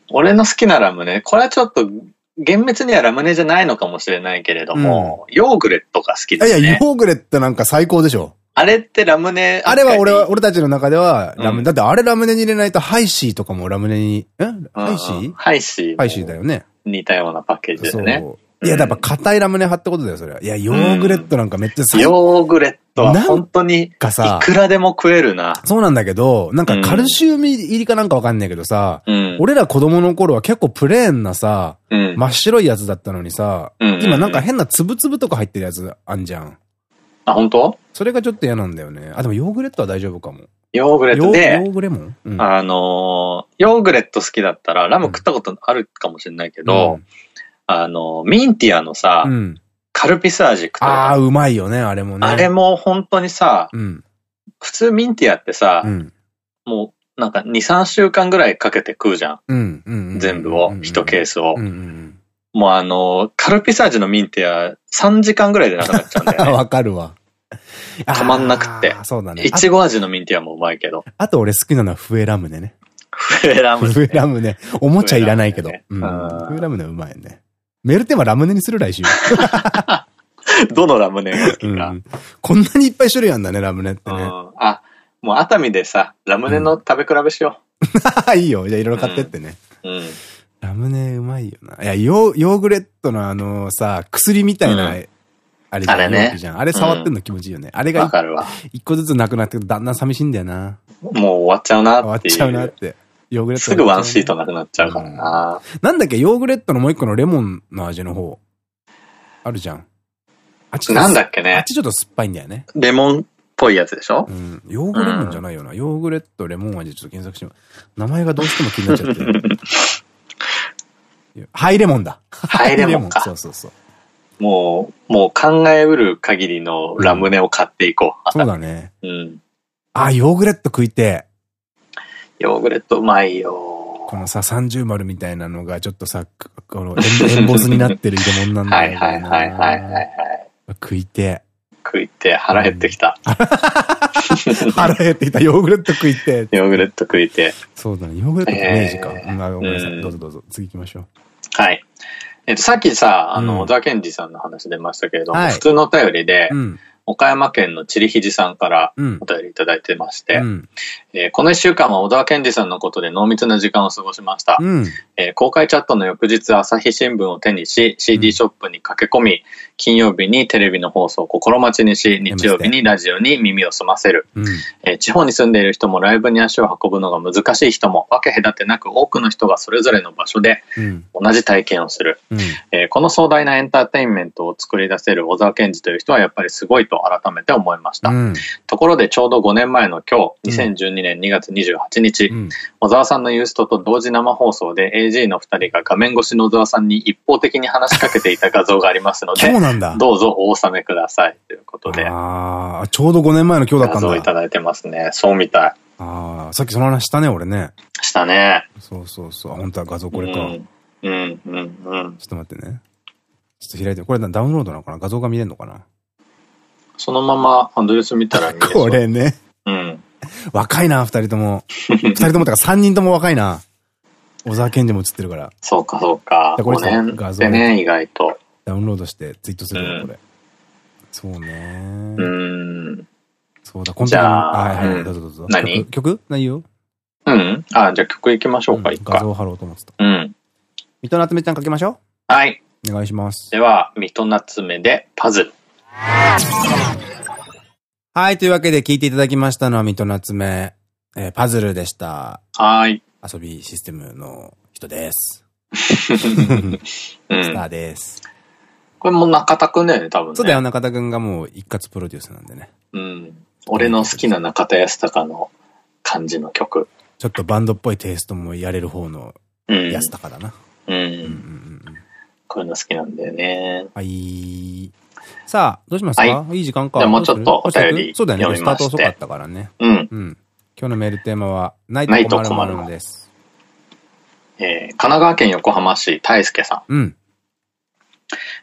俺の好きなラムネ？これはちょっと、厳密にはラムネじゃないのかもしれないけれども、ヨーグレットが好きですね。いや、ヨーグレットなんか最高でしょ。あれってラムネあれは俺は、俺たちの中ではラムネ、うん、だってあれラムネに入れないとハイシーとかもラムネに、え？ハイシー？ハイシー。ハイシーだよね。似たようなパッケージですね。いや、やっぱ硬いラムネ派ってことだよ、それは。いや、ヨーグレットなんかめっちゃ好き。ヨーグレットは本当に、いくらでも食えるな。そうなんだけど、なんかカルシウム入りかなんかわかんないけどさ、うん、俺ら子供の頃は結構プレーンなさ、うん、真っ白いやつだったのにさ、今なんか変なつぶつぶとか入ってるやつあんじゃん。あ、本当？それがちょっと嫌なんだよね。あ、でもヨーグレットは大丈夫かも。ヨーグレットで、ヨーグレモン、うん、あのー、ヨーグレット好きだったら、ラム食ったことあるかもしれないけど、うん、あのー、ミンティアのさ、うん、カルピス味食ったああ、うまいよね、あれもね。あれも本当にさ、普通ミンティアってさ、もうなんか2、3週間ぐらいかけて食うじゃん。全部を、1ケースを。もうあの、カルピス味のミンティア3時間ぐらいでなくなっちゃうんだよね。わかるわ。止まんなくって。そうだね。いちご味のミンティアもうまいけど。あと俺好きなのはフエラムネね。フエラムネ。フエラムネ。おもちゃいらないけど。フエラムネうまいね。メールテーマラムネにする来週。どのラムネが好きか、こんなにいっぱい種類あんだね、ラムネってね。あ、もう熱海でさ、ラムネの食べ比べしよう。いいよ。じゃあいろいろ買ってってね。うんラムネうまいよな。いや、ヨーグレットのあのさ、薬みたいな、あれじゃん。あれね。じゃん。あれ触ってんの気持ちいいよね。あれが、一個ずつなくなってだんだん寂しいんだよな。もう終わっちゃうなって。終わっちゃうなって。ヨーグレット。すぐワンシートなくなっちゃうからな。なんだっけ、ヨーグレットのもう一個のレモンの味の方。あるじゃん。あっちなんだっけね。あっちちょっと酸っぱいんだよね。レモンっぽいやつでしょ？うん。ヨーグレモンじゃないよな。うん、ヨーグレットレモン味ちょっと検索して名前がどうしても気になっちゃって。ハイレモンだ。ハイレモンか。そうそうそう。もう、もう考えうる限りのラムネを買っていこう。そうだね。うん。あ、ヨーグレット食いて。ヨーグレットうまいよ。このさ、三重丸みたいなのがちょっとさ、この エンボスになってる入れ物なんだよ、ね。はいはいはいはいはい。食いて。食いて、腹減ってきた。腹減ってきた。ヨーグレット食いて。ヨーグレット食いて。そうだね。ヨーグレットって明治か。えー、ごめんなさい。どうぞどうぞ。次行きましょう。はい。えっと、さっきさ、あの、小田健二さんの話出ましたけれども、普通のお便りで、岡山県のちりひじさんからお便りいただいてまして、うん、えー、この一週間は小田健二さんのことで濃密な時間を過ごしました。うん、えー、公開チャットの翌日、朝日新聞を手にし、CD ショップに駆け込み、金曜日にテレビの放送を心待ちにし、日曜日にラジオに耳を澄ませる。うん、えー、地方に住んでいる人もライブに足を運ぶのが難しい人も、分け隔てなく多くの人がそれぞれの場所で同じ体験をする。うん、えー、この壮大なエンターテインメントを作り出せる小沢健二という人はやっぱりすごいと改めて思いました。うん、ところでちょうど5年前の今日、2012年2月28日、小沢さんのユーストと同時生放送で AG の2人が画面越しの小沢さんに一方的に話しかけていた画像がありますので、なんだ。どうぞお納めください。ということで。ああ、ちょうど5年前の今日だったんだ。画像いただいてますね。そうみたい。ああ、さっきその話したね、俺ね。したね。そうそうそう。本当は画像これか。うん、うん、うん、うん。ちょっと待ってね。ちょっと開いて。これダウンロードなのかな？画像が見れるのかな？そのままアドレス見たら見れ これね。うん。若いな、二人とも。二人とも、だから三人とも若いな。小沢健二も映ってるから。そうか、そうか。これ画像でね、意外と。ダウンロードしてツイートするこれ。そうね。うん。そうだ、今度はいはい、どうぞどうぞ。何？曲？何ようん。あ、じゃあ曲いきましょうか、一回。画像貼ろうと思ってた。うん。水戸夏目ちゃんかけましょう。はい。お願いします。では、水戸夏目でパズル。はい、というわけで聞いていただきましたのは水戸夏目、えー、パズルでした。はい。遊びシステムの人です。スターです。これも中田くんだよね、多分、ね、そうだよ、中田くんがもう一括プロデュースなんでね。うん。俺の好きな中田康隆の感じの曲。ちょっとバンドっぽいテイストもやれる方の安高だな。うん。こういうの好きなんだよね。はい。さあ、どうしますか、はい、いい時間か。じゃあもうちょっとお便りそうだよね。スタート遅かったからね。うん。うん。今日のメールテーマは、ないと困るものです。えー、神奈川県横浜市大輔さん。うん。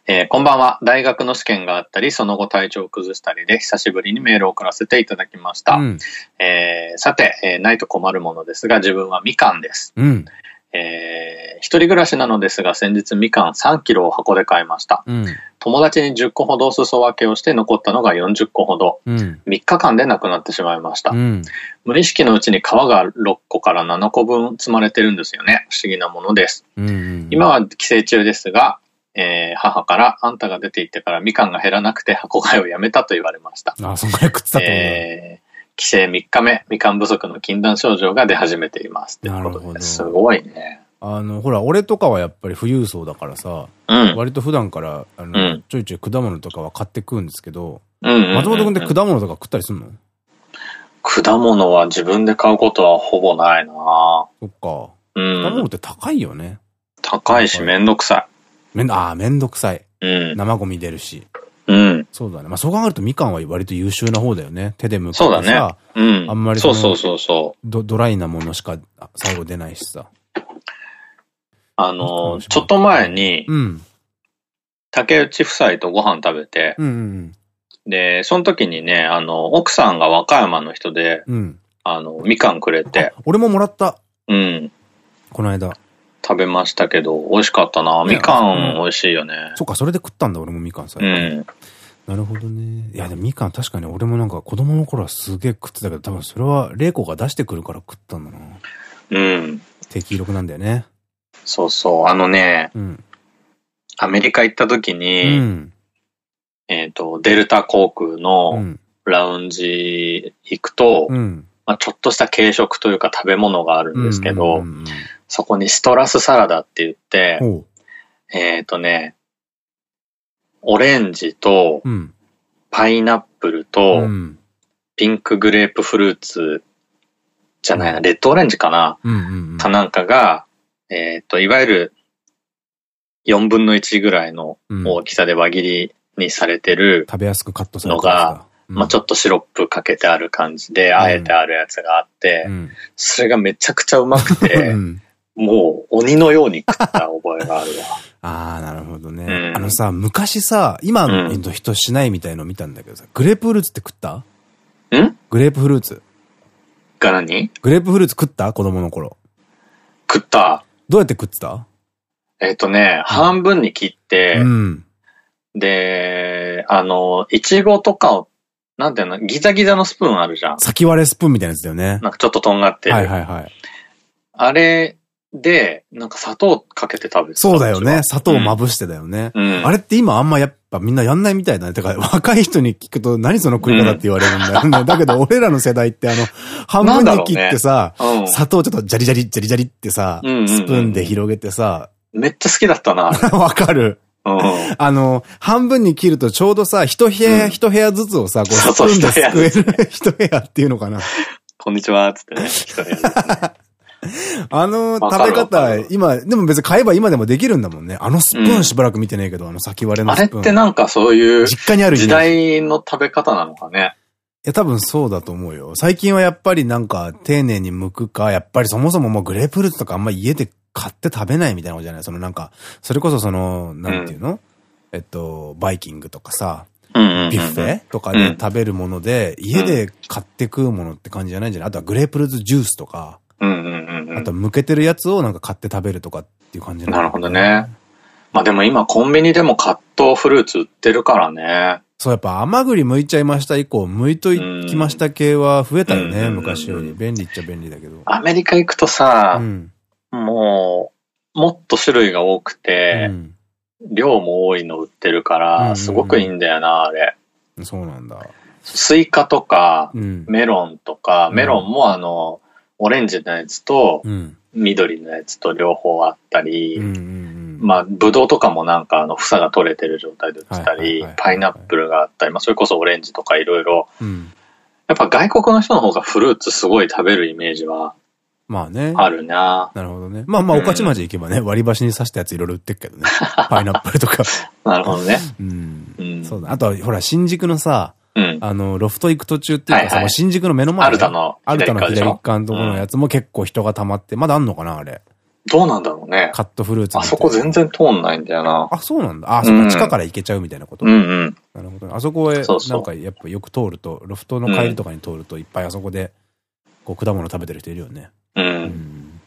えー、こんばんは。大学の試験があったり、その後体調を崩したりで、久しぶりにメールを送らせていただきました。うん、えー、さて、えー、ないと困るものですが、自分はみかんです。うん、えー、一人暮らしなのですが、先日みかん3キロを箱で買いました。うん、友達に10個ほどお裾分けをして残ったのが40個ほど。うん、3日間でなくなってしまいました。うん、無意識のうちに皮が6個から7個分積まれてるんですよね。不思議なものです。今は帰省中ですが、えー、母から、あんたが出て行ってからみかんが減らなくて箱買いをやめたと言われました。あ、そんぐらい食ってたと思う。えー帰省3日目、みかん不足の禁断症状が出始めています。なるほど。すごいね。あの、ほら、俺とかはやっぱり富裕層だからさ、うん、割と普段から、あの、うん、ちょいちょい果物とかは買って食うんですけど、松本くんって果物とか食ったりすんの？果物は自分で買うことはほぼないなそっか。うん。果物って高いよね。高いしめんどくさい。めん、ああ、めんどくさい。うん。生ゴミ出るし。うん。そうだね。まあそう考えるとみかんは割と優秀な方だよね。手で剥くそうだね。うん。あんまりそうそうそうそう。ドライなものしか最後出ないしさ。あの、ちょっと前に、うん、竹内夫妻とご飯食べて、で、その時にね、あの、奥さんが和歌山の人で、うん、あの、みかんくれて。俺ももらった。うん。この間。食べましたけど、美味しかったな。みかん美味しいよね。そっか、それで食ったんだ、俺もみかん最初。うん。なるほどね。いや、でもみかん確かに俺もなんか子供の頃はすげえ食ってたけど、多分それは玲子が出してくるから食ったんだな。うん。敵色なんだよね。そうそう、あのね、うん、アメリカ行った時に、うん、えっと、デルタ航空のラウンジ行くと、まあ、ちょっとした軽食というか食べ物があるんですけど、そこにストラスサラダって言って、えっとね、オレンジと、パイナップルと、ピンクグレープフルーツじゃないな、レッドオレンジかなかなんかが、えっ、と、いわゆる4分の1ぐらいの大きさで輪切りにされてる食べやすくカットされてるのが、まあちょっとシロップかけてある感じで、あえてあるやつがあって、それがめちゃくちゃうまくて、もう鬼のように食った覚えがあるわ。ああ、なるほどね。うん、あのさ、昔さ、今の人しないみたいの見たんだけどさ、グレープフルーツって食った？ん？グレープフルーツ。が何？グレープフルーツ食った？子供の頃。食った。どうやって食ってた？えっとね、半分に切って、うん、で、あの、いちごとかを、なんていうの、ギザギザのスプーンあるじゃん。先割れスプーンみたいなやつだよね。なんかちょっととんがってる。はいはいはい。あれで、なんか砂糖かけて食べてそうだよね。砂糖をまぶしてだよね。うん、あれって今あんまやっぱみんなやんないみたいだね。てか、若い人に聞くと何その食い方って言われるんだよね。だけど俺らの世代ってあの、半分に切ってさ、ねうん、砂糖ちょっとジャリジャリジャリジャリってさ、スプーンで広げてさ。めっちゃ好きだったな。わかる。あの、半分に切るとちょうどさ、一部屋、一部屋ずつをさ、こうスプーンですくえる 一部屋っていうのかな。こんにちは、つってね、一部屋 あの食べ方、今、でも別に買えば今でもできるんだもんね。あのスプーンしばらく見てないけど、あの先割れのスプーン。あれってなんかそういう、実家にある時代の食べ方なのかね。いや、多分そうだと思うよ。最近はやっぱりなんか丁寧に剥くか、やっぱりそもそももうグレープフルーツとかあんま家で買って食べないみたいなことじゃない？そのなんか、それこそその、なんていうの、うん、えっと、バイキングとかさ、ビュッフェとかで食べるもので、家で買って食うものって感じじゃないんじゃない？あとはグレープフルーツジュースとか、あと、剥けてるやつをなんか買って食べるとかっていう感じなるほどね。まあでも今コンビニでもカットフルーツ売ってるからね。そう、やっぱ甘栗剥いちゃいました以降、剥いちゃいました系は増えたよね、昔より。便利っちゃ便利だけど。アメリカ行くとさ、うん、もう、もっと種類が多くて、うん、量も多いの売ってるから、すごくいいんだよな、あれ。そうなんだ。スイカとか、メロンとか、メロンもあの、オレンジのやつと、緑のやつと両方あったり、まあ、ブドウとかもなんかあの、房が取れてる状態で売ってたり、パイナップルがあったり、まあ、それこそオレンジとかいろいろ、やっぱ外国の人の方がフルーツすごい食べるイメージは、まあね。あるななるほどね。まあまあ、御徒町行けばね、割り箸に刺したやついろいろ売ってるけどね。パイナップルとか。なるほどね。うん。そうだ。あとは、ほら、新宿のさ、あの、ロフト行く途中っていうかさ、新宿の目の前、アルタの。アルタの左側のところのやつも結構人が溜まって、まだあんのかな、あれ。どうなんだろうね。カットフルーツあそこ全然通んないんだよな。あ、そうなんだ。あ、そっか、地下から行けちゃうみたいなこと？うんうん。なるほど。あそこへ、なんかやっぱよく通ると、ロフトの帰りとかに通るといっぱいあそこで、こう、果物食べてる人いるよね。うん。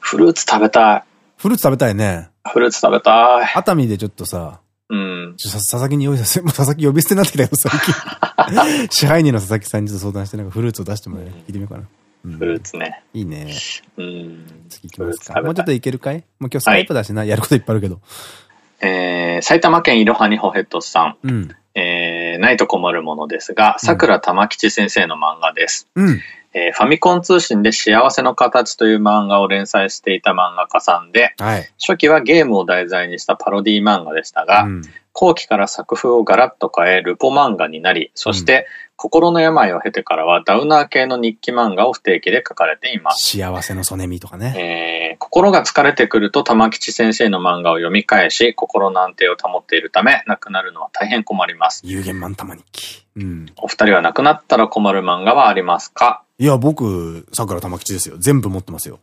フルーツ食べたい。フルーツ食べたいね。フルーツ食べたい。熱海でちょっとさ、うん。ちょ佐々木に用意させ、もう佐々木呼び捨てになってきたよ、最近。支配人の佐々木さんにと相談して、なんかフルーツを出してもらえ、聞いてみようかな。フルーツね。いいね。うん。次行きますか。もうちょっといけるかい？もう今日スカイプだしな、やることいっぱいあるけど。えー、埼玉県いろはにほヘッドさん。うん。えー、ないと困るものですが、桜玉吉先生の漫画です。うん。えー、ファミコン通信で幸せの形という漫画を連載していた漫画家さんで、はい、初期はゲームを題材にしたパロディ漫画でしたが、うん、後期から作風をガラッと変え、ルポ漫画になり、そして、心の病を経てからはダウナー系の日記漫画を不定期で書かれています。幸せのソネミとかね。えー、心が疲れてくると玉吉先生の漫画を読み返し、心の安定を保っているため、亡くなるのは大変困ります。有限満玉日記。うん。お二人は亡くなったら困る漫画はありますか？いや、僕、桜玉吉ですよ。全部持ってますよ。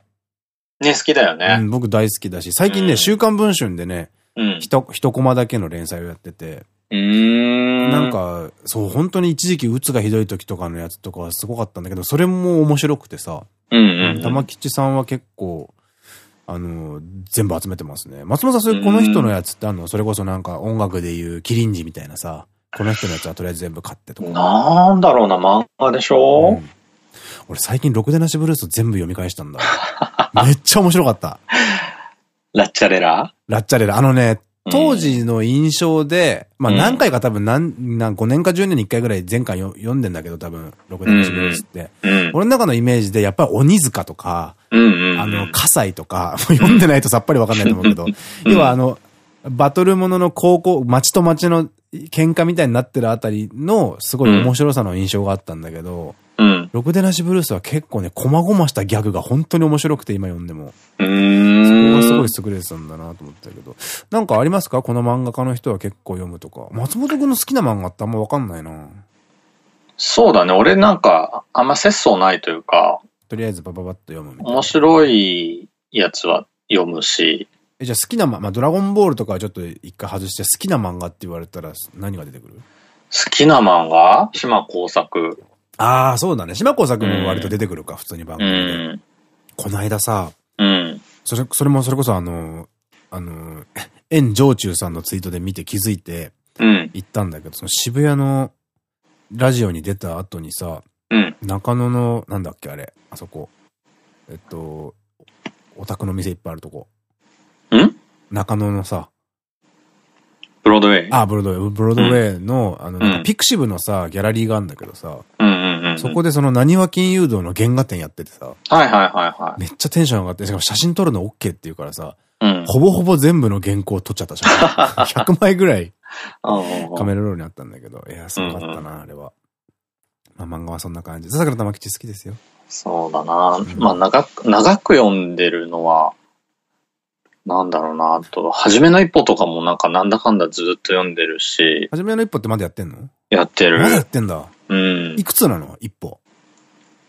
ね、好きだよね。うん、僕大好きだし、最近ね、うん、週刊文春でね、うん、一、一コマだけの連載をやってて、ん。なんか、そう、本当に一時期鬱がひどい時とかのやつとかはすごかったんだけど、それも面白くてさ、玉吉さんは結構、あの、全部集めてますね。松本さん、それこの人のやつってあるの？それこそなんか音楽でいうキリンジみたいなさ、この人のやつはとりあえず全部買ってとか。なんだろうな、漫画でしょ、うん、俺最近ろくでなしブルース全部読み返したんだ。めっちゃ面白かった。ラッチャレラ？ラッチャレラ。あのね、当時の印象で、まあ何回か多分何、何、5年か10年に1回ぐらい前回読んでんだけど多分、6年のブスって。俺の中のイメージでやっぱり鬼塚とか、あの、葛西とか、読んでないとさっぱりわかんないと思うけど、要はあの、バトルものの高校、町と町の喧嘩みたいになってるあたりの、すごい面白さの印象があったんだけど、うん。ろくでなしブルースは結構ね、細々したギャグが本当に面白くて今読んでも。うん。そこがすごい優れてたんだなと思ったけど。なんかありますか？この漫画家の人は結構読むとか。松本くんの好きな漫画ってあんまわかんないな。そうだね。俺なんか、あんま節操ないというか。とりあえずバババッと読むみたいな。面白いやつは読むし。え、じゃあ好きな、ま、まあ、ドラゴンボールとかはちょっと一回外して好きな漫画って言われたら何が出てくる？好きな漫画？島工作。ああ、そうだね。島工作も割と出てくるか、うん、普通に番組で。うん、この間さ、うん。それ、それもそれこそあの、あの、円上中さんのツイートで見て気づいて、うん。行ったんだけど、その渋谷のラジオに出た後にさ、うん。中野の、なんだっけあれ、あそこ。えっと、オタクの店いっぱいあるとこ。ん？中野のさ、ブロードウェイ？あ、ブロードウェイ。ブロードウェイの、うん、あの、ピクシブのさ、ギャラリーがあるんだけどさ、そこでその、なにわ金融道の原画展やっててさ、はいはいはいはい。めっちゃテンション上がって、しかも写真撮るの OK って言うからさ、うん、ほぼほぼ全部の原稿撮っちゃったじゃん。100枚ぐらい、カメラロールにあったんだけど、いや、すごかったな、あれは。まあ漫画はそんな感じ。笹倉玉吉好きですよ。そうだな、うん、まあ長く、長く読んでるのは、なんだろうな、あと、はじめの一歩とかもなんかなんだかんだずっと読んでるし。はじめの一歩ってまだやってんの？やってる。まだやってんだ。うん。いくつなの？一歩。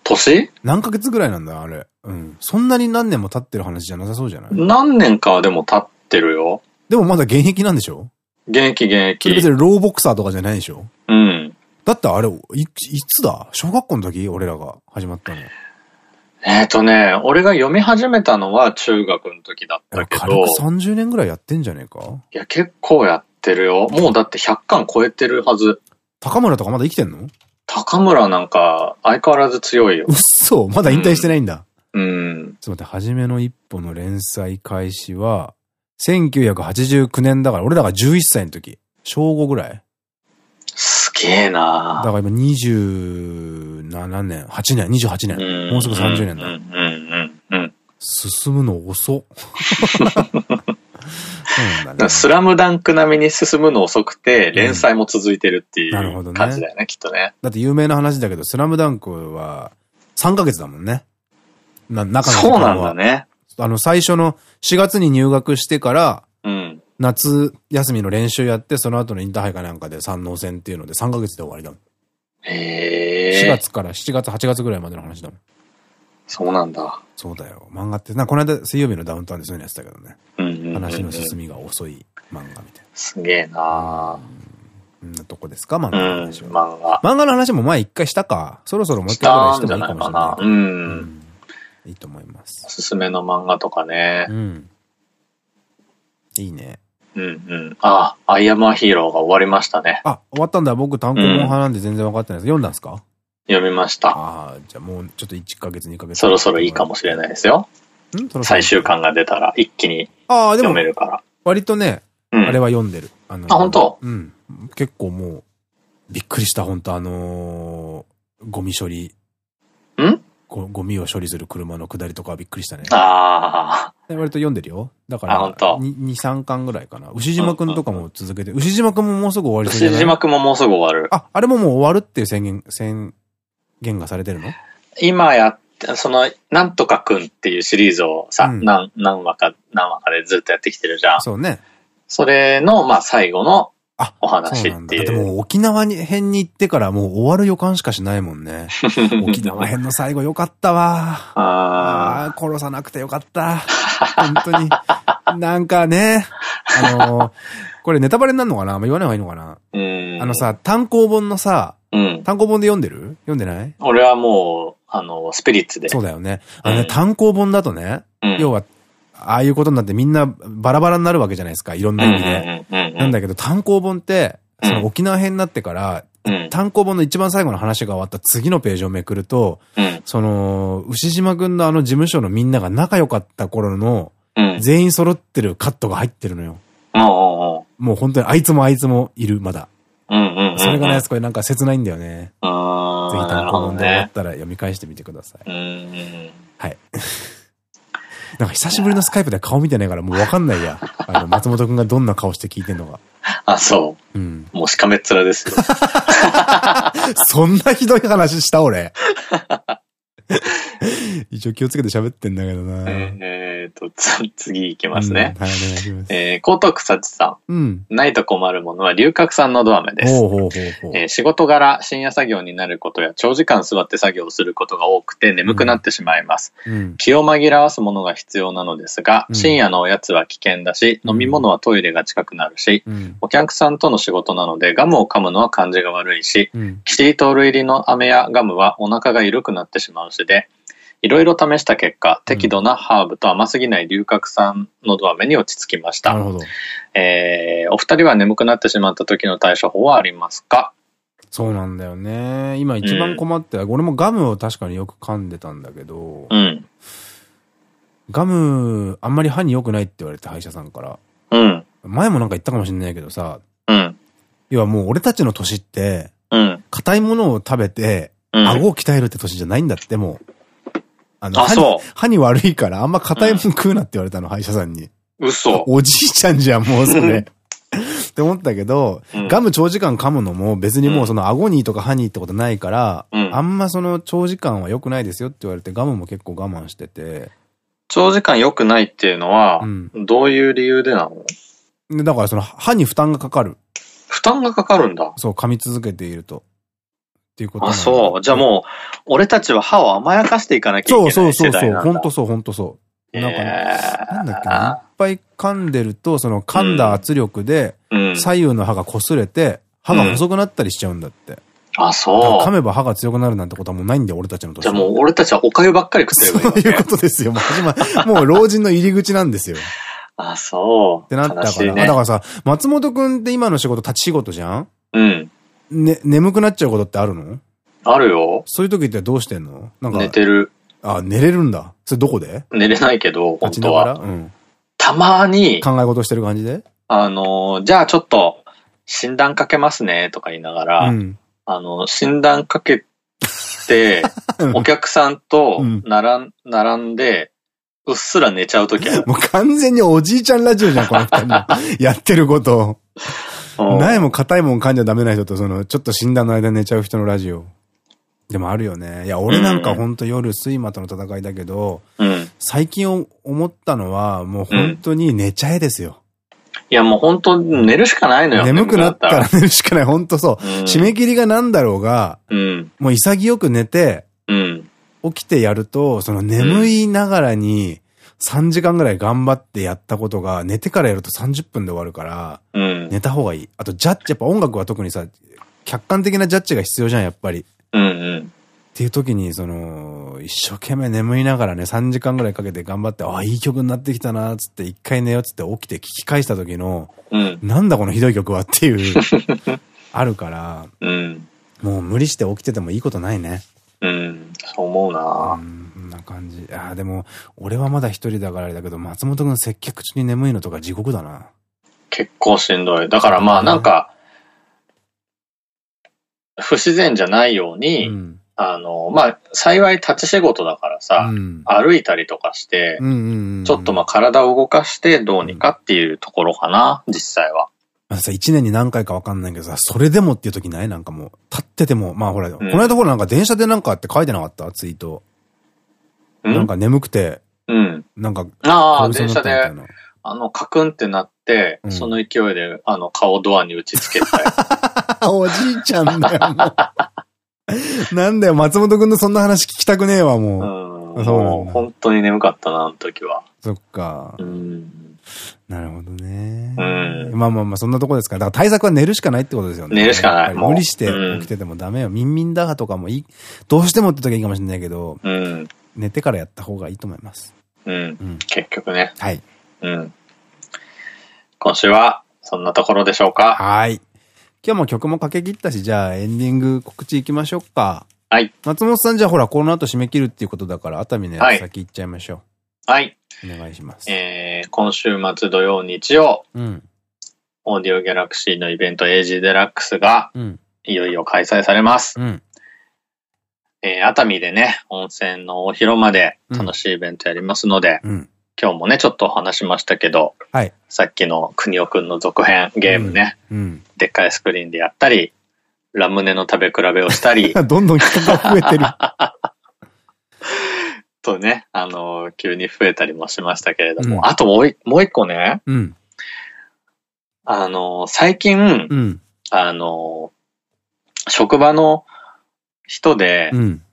年？何ヶ月ぐらいなんだ？あれ。うん。そんなに何年も経ってる話じゃなさそうじゃない？何年かはでも経ってるよ。でもまだ現役なんでしょ？現役現役。別にローボクサーとかじゃないでしょ？うん。だってあれ、い、いつだ？小学校の時？俺らが始まったの。えっとね、俺が読み始めたのは中学の時だったけど。軽く30年ぐらいやってんじゃねえか？いや、結構やってるよ。もうだって100巻超えてるはず。高村とかまだ生きてんの？高村なんか相変わらず強いよ。うっそまだ引退してないんだ。うん。うん、ちょっと待って、初めの一歩の連載開始は、1989年だから、俺らが11歳の時。小5ぐらいすげえなだから今27年、8年、28年。もうすぐ30年だ。うんうんうん。進むの遅 ね、スラムダンク並みに進むの遅くて、連載も続いてるっていう感じだよね、きっとね。だって有名な話だけど、スラムダンクは3ヶ月だもんね。な、中のそうなんだね。あの、最初の4月に入学してから、うん、夏休みの練習やって、その後のインターハイかなんかで三能戦っていうので3ヶ月で終わりだもん。へ4月から7月、8月ぐらいまでの話だもん。そうなんだ。そうだよ。漫画って、な、この間水曜日のダウンタウンでそういうのやってたけどね。話の進みが遅い漫画みたいな。すげえなうんなとこですか？漫画の話は。漫画。漫画の話も前一回したか。そろそろもう一回ぐらいしてもいいかもしれない。うん。いいと思います。おすすめの漫画とかね。うん。いいね。うんうん。ああ、アイアムアヒーローが終わりましたね。あ、終わったんだ。僕単行本派なんで全然分かってないです。読んだんですか？読みました。ああ、じゃあもうちょっと1ヶ月2ヶ月。そろそろいいかもしれないですよ。最終巻が出たら一気に読めるから。割とね、あれは読んでる。あの、あ、本当？うん。結構もう、びっくりした、本当あのゴミ処理。ん？ゴゴミを処理する車の下りとかはびっくりしたね。ああ。割と読んでるよ。だから、2、3巻ぐらいかな。牛島くんとかも続けて、牛島くんももうすぐ終わりそうじゃない？牛島くんももうすぐ終わる。あ、あれももう終わるっていう宣言、宣言がされてるの？今やっその、なんとかくんっていうシリーズをさ、うん、何、何話か、何話かでずっとやってきてるじゃん。そうね。それの、まあ最後のお話っていう。でも沖縄に編に行ってからもう終わる予感しかしないもんね。沖縄編の最後よかったわ。ああ、殺さなくてよかった。本当に。なんかね、あのー、これネタバレになるのかな？言わない方がいいのかな？あのさ、単行本のさ、うん、単行本で読んでる？読んでない？俺はもう、あの、スピリッツで。そうだよね。あのね、単行本だとね、要は、ああいうことになってみんなバラバラになるわけじゃないですか。いろんな意味で。なんだけど単行本って、その沖縄編になってから、単行本の一番最後の話が終わった次のページをめくると、その、牛島くんのあの事務所のみんなが仲良かった頃の、全員揃ってるカットが入ってるのよ。もう本当にあいつもあいつもいる、まだ。それがね、これなんか切ないんだよね。ぜひ単行本で終わったら読み返してみてください。はい。なんか久しぶりのスカイプで顔見てないからもうわかんないや。あの、松本くんがどんな顔して聞いてんのか。あ、そう。うん。もうしかめっ面ですよ。そんなひどい話した俺。一応気をつけて喋ってんだけどな。えっと、次いきますね。はい、お願いします。えー、江東草地さん。うん。ないと困るものは龍角散のど飴です。ほうほうほうほう。えー、仕事柄、深夜作業になることや長時間座って作業することが多くて眠くなってしまいます。うん、気を紛らわすものが必要なのですが、深夜のおやつは危険だし、飲み物はトイレが近くなるし、うん、お客さんとの仕事なのでガムを噛むのは感じが悪いし、キシリトール入りの飴やガムはお腹が緩くなってしまうしで、いろいろ試した結果、適度なハーブと甘すぎない龍角散のど飴に落ち着きました。なるほど。えー、お二人は眠くなってしまった時の対処法はありますか？そうなんだよね。今一番困って、うん、俺もガムを確かによく噛んでたんだけど、うん。ガム、あんまり歯に良くないって言われて、歯医者さんから。うん。前もなんか言ったかもしれないけどさ、うん。要はもう俺たちの年って、うん。硬いものを食べて、うん、顎を鍛えるって年じゃないんだって、もう。あの、あ歯に悪いからあんま硬いもん食うなって言われたの、歯医者さんに。嘘。おじいちゃんじゃん、もうそれ。って思ったけど、うん、ガム長時間噛むのも別にもうその顎にとか歯にってことないから、うん、あんまその長時間は良くないですよって言われてガムも結構我慢してて。長時間良くないっていうのは、どういう理由でなの？だからその歯に負担がかかる。負担がかかるんだ。そう、噛み続けていると。っていうことあ、そう。じゃあもう、俺たちは歯を甘やかしていかなきゃいけないそうそうそうそう。ほんとそう、ほんとそう。なんかね、なんだっけな、いっぱい噛んでると、その噛んだ圧力で、左右の歯が擦れて、歯が細くなったりしちゃうんだって。あ、そう。噛めば歯が強くなるなんてことはもうないんだよ、俺たちの年じゃあもう俺たちはおかゆばっかり食ってればいい、そ ういうことですよ。もう始ま、もう老人の入り口なんですよ。あ、そう。ってなったから。ね、だからさ、松本くんって今の仕事立ち仕事じゃん？うん。ね、眠くなっちゃうことってあるの？あるよ。そういう時ってどうしてんの？なんか。寝てる。あ、寝れるんだ。それどこで？寝れないけど、本当は。うん。たまに。考え事してる感じで？あの、じゃあちょっと、診断かけますね、とか言いながら、うん、あの、診断かけて、お客さんと並ん、並んで、うっすら寝ちゃうときある。もう完全におじいちゃんラジオじゃん、この二人。やってること。苗も硬いもん噛んじゃダメな人と、その、ちょっと診断の間寝ちゃう人のラジオ。でもあるよね。いや、俺なんかほんと夜睡魔との戦いだけど、うん、最近思ったのは、もう本当に寝ちゃえですよ。いや、もう本当寝るしかないのよ。眠くなったら寝るしかない。本当そう。うん、締め切りが何だろうが、うん、もう潔く寝て、起きてやると、その眠いながらに、3時間ぐらい頑張ってやったことが、寝てからやると30分で終わるから、寝た方がいい。あと、ジャッジ、やっぱ音楽は特にさ、客観的なジャッジが必要じゃん、やっぱり。うんうん。っていう時に、その、一生懸命眠いながらね、3時間ぐらいかけて頑張って、ああ、いい曲になってきたな、つって、一回寝ようつって起きて聞き返した時の、うん、なんだこのひどい曲はっていう、あるから、うん、もう無理して起きててもいいことないね。うん、そう思うなうん感じ。ああ、でも、俺はまだ一人だからあれだけど、松本くん接客中に眠いのとか地獄だな。結構しんどい。だからまあなんか、不自然じゃないように、うん、あの、まあ、幸い立ち仕事だからさ、うん、歩いたりとかして、ちょっとまあ体を動かしてどうにかっていうところかな、実際は。さ、一年に何回かわかんないけどさ、それでもっていう時ない？なんかもう、立ってても、まあほら、この間ほらなんか電車でなんかって書いてなかった？ツイート。なんか眠くて、うん。なんか、ああ、電車で、あの、カクンってなって、うん、その勢いで、あの、顔ドアに打ち付けて。おじいちゃんだよ、もう。なんだよ、松本くんのそんな話聞きたくねえわ、もう。うん。そう本当に眠かったな、あの時は。そっか。うん。なるほどね。うん。まあまあまあ、そんなとこですから。だから対策は寝るしかないってことですよね。寝るしかない。無理して起きててもダメよ。ミンミン打破とかもいい。どうしてもって時はいいかもしれないけど、うん。寝てからやった方がいいと思います。うん。うん、結局ね。はい。うん。今週は、そんなところでしょうか。はい。今日も曲もかけ切ったし、じゃあエンディング告知いきましょうか。はい。松本さんじゃあほら、この後締め切るっていうことだから、熱海のやつ先行っちゃいましょう。はい。お願いします。えー、今週末土曜日曜、うん、オーディオギャラクシーのイベント AG デラックスが、うん、いよいよ開催されます。うんえー、熱海でね、温泉のお広間で楽しいイベントやりますので、うん、今日もね、ちょっと話しましたけど、はい。さっきの国尾くんの続編、ゲームね、うん、うん、でっかいスクリーンでやったり、ラムネの食べ比べをしたり。どんどん人が増えてる。とね、あの、急に増えたりもしましたけれども、うん、あともうもう一個ね、うん、あの、最近、うん、あの、職場の人で、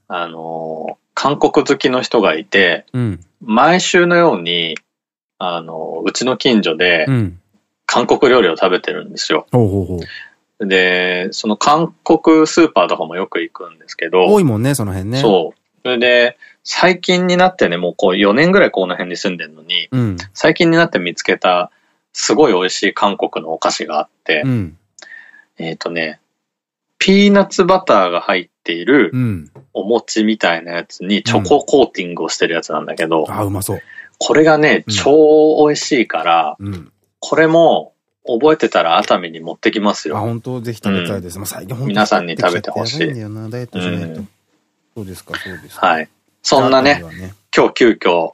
あの、韓国好きの人がいて、毎週のように、あの、うちの近所で、韓国料理を食べてるんですよ。で、その韓国スーパーとかもよく行くんですけど。多いもんね、その辺ね。そう。それで、最近になってね、もうこう4年ぐらいこの辺に住んでるのに、うん、最近になって見つけたすごい美味しい韓国のお菓子があって、うん、えっとね、ピーナッツバターが入っているお餅みたいなやつにチョココーティングをしてるやつなんだけど、あ、うまそう。これがね、超美味しいから、これも覚えてたら熱海に持ってきますよ。あ、本当？ぜひ食べたいです。うん、最近皆さんに食べてほしい。そうですか、そうですか。はい。そんなね、ね今日急遽、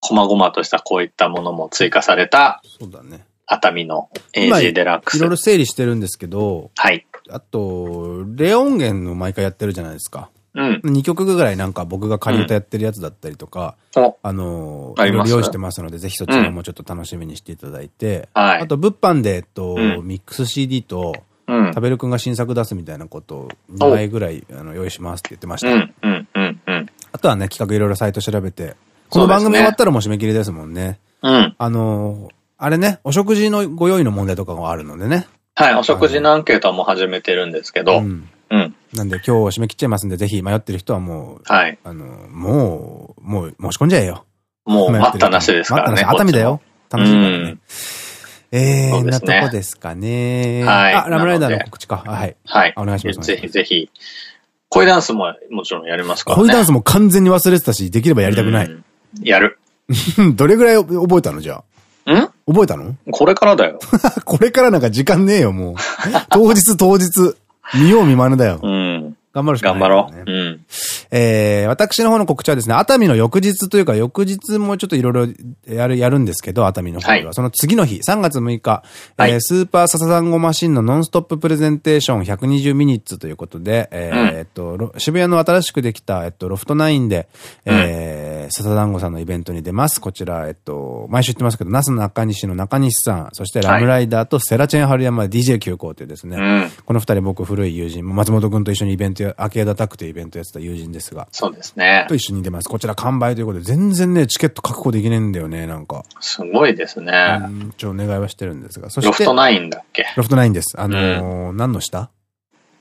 こまごまとしたこういったものも追加された、そうだね。熱海の AG デラックス。いろいろ整理してるんですけど、はい。あと、レオンゲンの毎回やってるじゃないですか。うん。2曲ぐらいなんか僕が仮歌やってるやつだったりとか、うん、あの、いろいろ用意してますので、ぜひそちらもちょっと楽しみにしていただいて、うん、はい。あと、物販で、えっと、うん、ミックス CD と、うん、食べるくんが新作出すみたいなことを2枚ぐらいあの用意しますって言ってました。うん、うん、うん、うん。あとはね、企画いろいろサイト調べて、この番組終わったらもう締め切りですもんね。うん。あの、あれね、お食事のご用意の問題とかがあるのでね。はい、お食事のアンケートも始めてるんですけど、うん。うん。なんで今日締め切っちゃいますんで、ぜひ迷ってる人はもう、はい。あの、もう、もう申し込んじゃえよ。もう待ったなしですからね。熱海だよ。楽しみだね。ええー、なとこですかね。はい。あ、ラムライダーの告知か。はい。はい。お願いします。ぜひぜひ。恋ダンスももちろんやりますからね。恋ダンスも完全に忘れてたし、できればやりたくない。やる。どれぐらい覚えたのじゃあ？ん覚えたの？これからだよ。これからなんか時間ねえよ、もう。当日当日。見よう見まねだよ。うん。頑張るしかない、ね。頑張ろう。うん。えー、私の方の告知はですね、熱海の翌日というか、翌日もちょっといろいろやる、やるんですけど、熱海の方では。はい、その次の日、3月6日、はい、えー、スーパーササダンゴマシンのノンストッププレゼンテーション120ミニッツということで、えー、うん、えっと、渋谷の新しくできた、えっと、ロフトナインで、うん、えー、ササダンゴさんのイベントに出ます。こちら、えっと、毎週言ってますけど、那須中西の中西さん、そしてラムライダーとセラチェン春山 DJ 急行というですね、うん、この二人僕古い友人、松本くんと一緒にイベントや、アケーダタクというイベントやってた友人ですが。そうですね。と一緒に出ます。こちら完売ということで、全然ね、チケット確保できねえんだよね、なんか。すごいですね。うん、ちょ、お願いはしてるんですが。そして。ロフトナインだっけ？ロフトナインです。あのー、うん、何の下？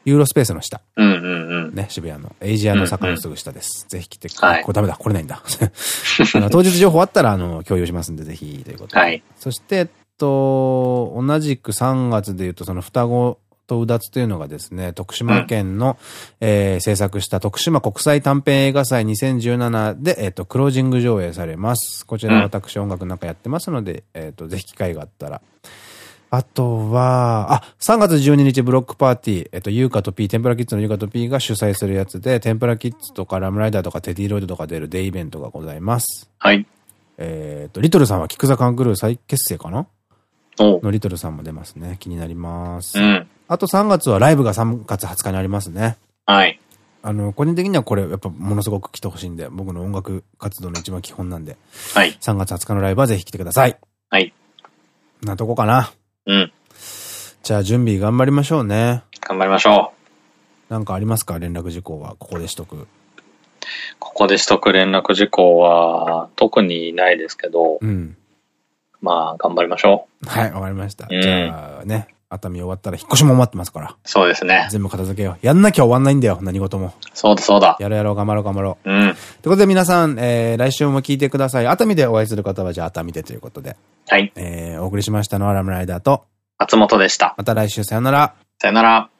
ユーロスペースの下。うんうんうん。ね、渋谷の。エイジアの坂のすぐ下です。ぜひ来て、はい、これダメだ、来れないんだ。あの当日情報あったら、あの、共有しますんで、ぜひ、ということで。はい。そして、えっと、同じく3月で言うと、その双子とうだつというのがですね、徳島県の、うん、えー、制作した徳島国際短編映画祭2017で、えっ、ー、と、クロージング上映されます。こちら私音楽なんかやってますので、うん、えっと、ぜひ機会があったら。あとは、あ、3月12日ブロックパーティー、えっと、ユーカとピー、テンプラキッズのユーカとピーが主催するやつで、テンプラキッズとかラムライダーとかテディロイドとか出るデイイベントがございます。はい。えっと、リトルさんはキクザカングルー再結成かな？のリトルさんも出ますね。気になります。うん。あと3月はライブが3月20日にありますね。はい。あの、個人的にはこれやっぱものすごく来てほしいんで、僕の音楽活動の一番基本なんで。はい。3月20日のライブはぜひ来てください。はい。なとこかな。うん。じゃあ準備頑張りましょうね。頑張りましょう。なんかありますか？連絡事項は、ここでしとく。ここでしとく連絡事項は、特にないですけど、うん。まあ、頑張りましょう。はい、わかりました。うん、じゃあね、熱海終わったら引っ越しも待ってますから。そうですね。全部片付けよう。やんなきゃ終わんないんだよ、何事も。そうだそうだ。やろうやろう、頑張ろう頑張ろう。うん。ということで皆さん、えー、来週も聞いてください。熱海でお会いする方はじゃあ熱海でということで。はい。えー、お送りしましたのはラムライダーと、松本でした。また来週さよなら。さよなら。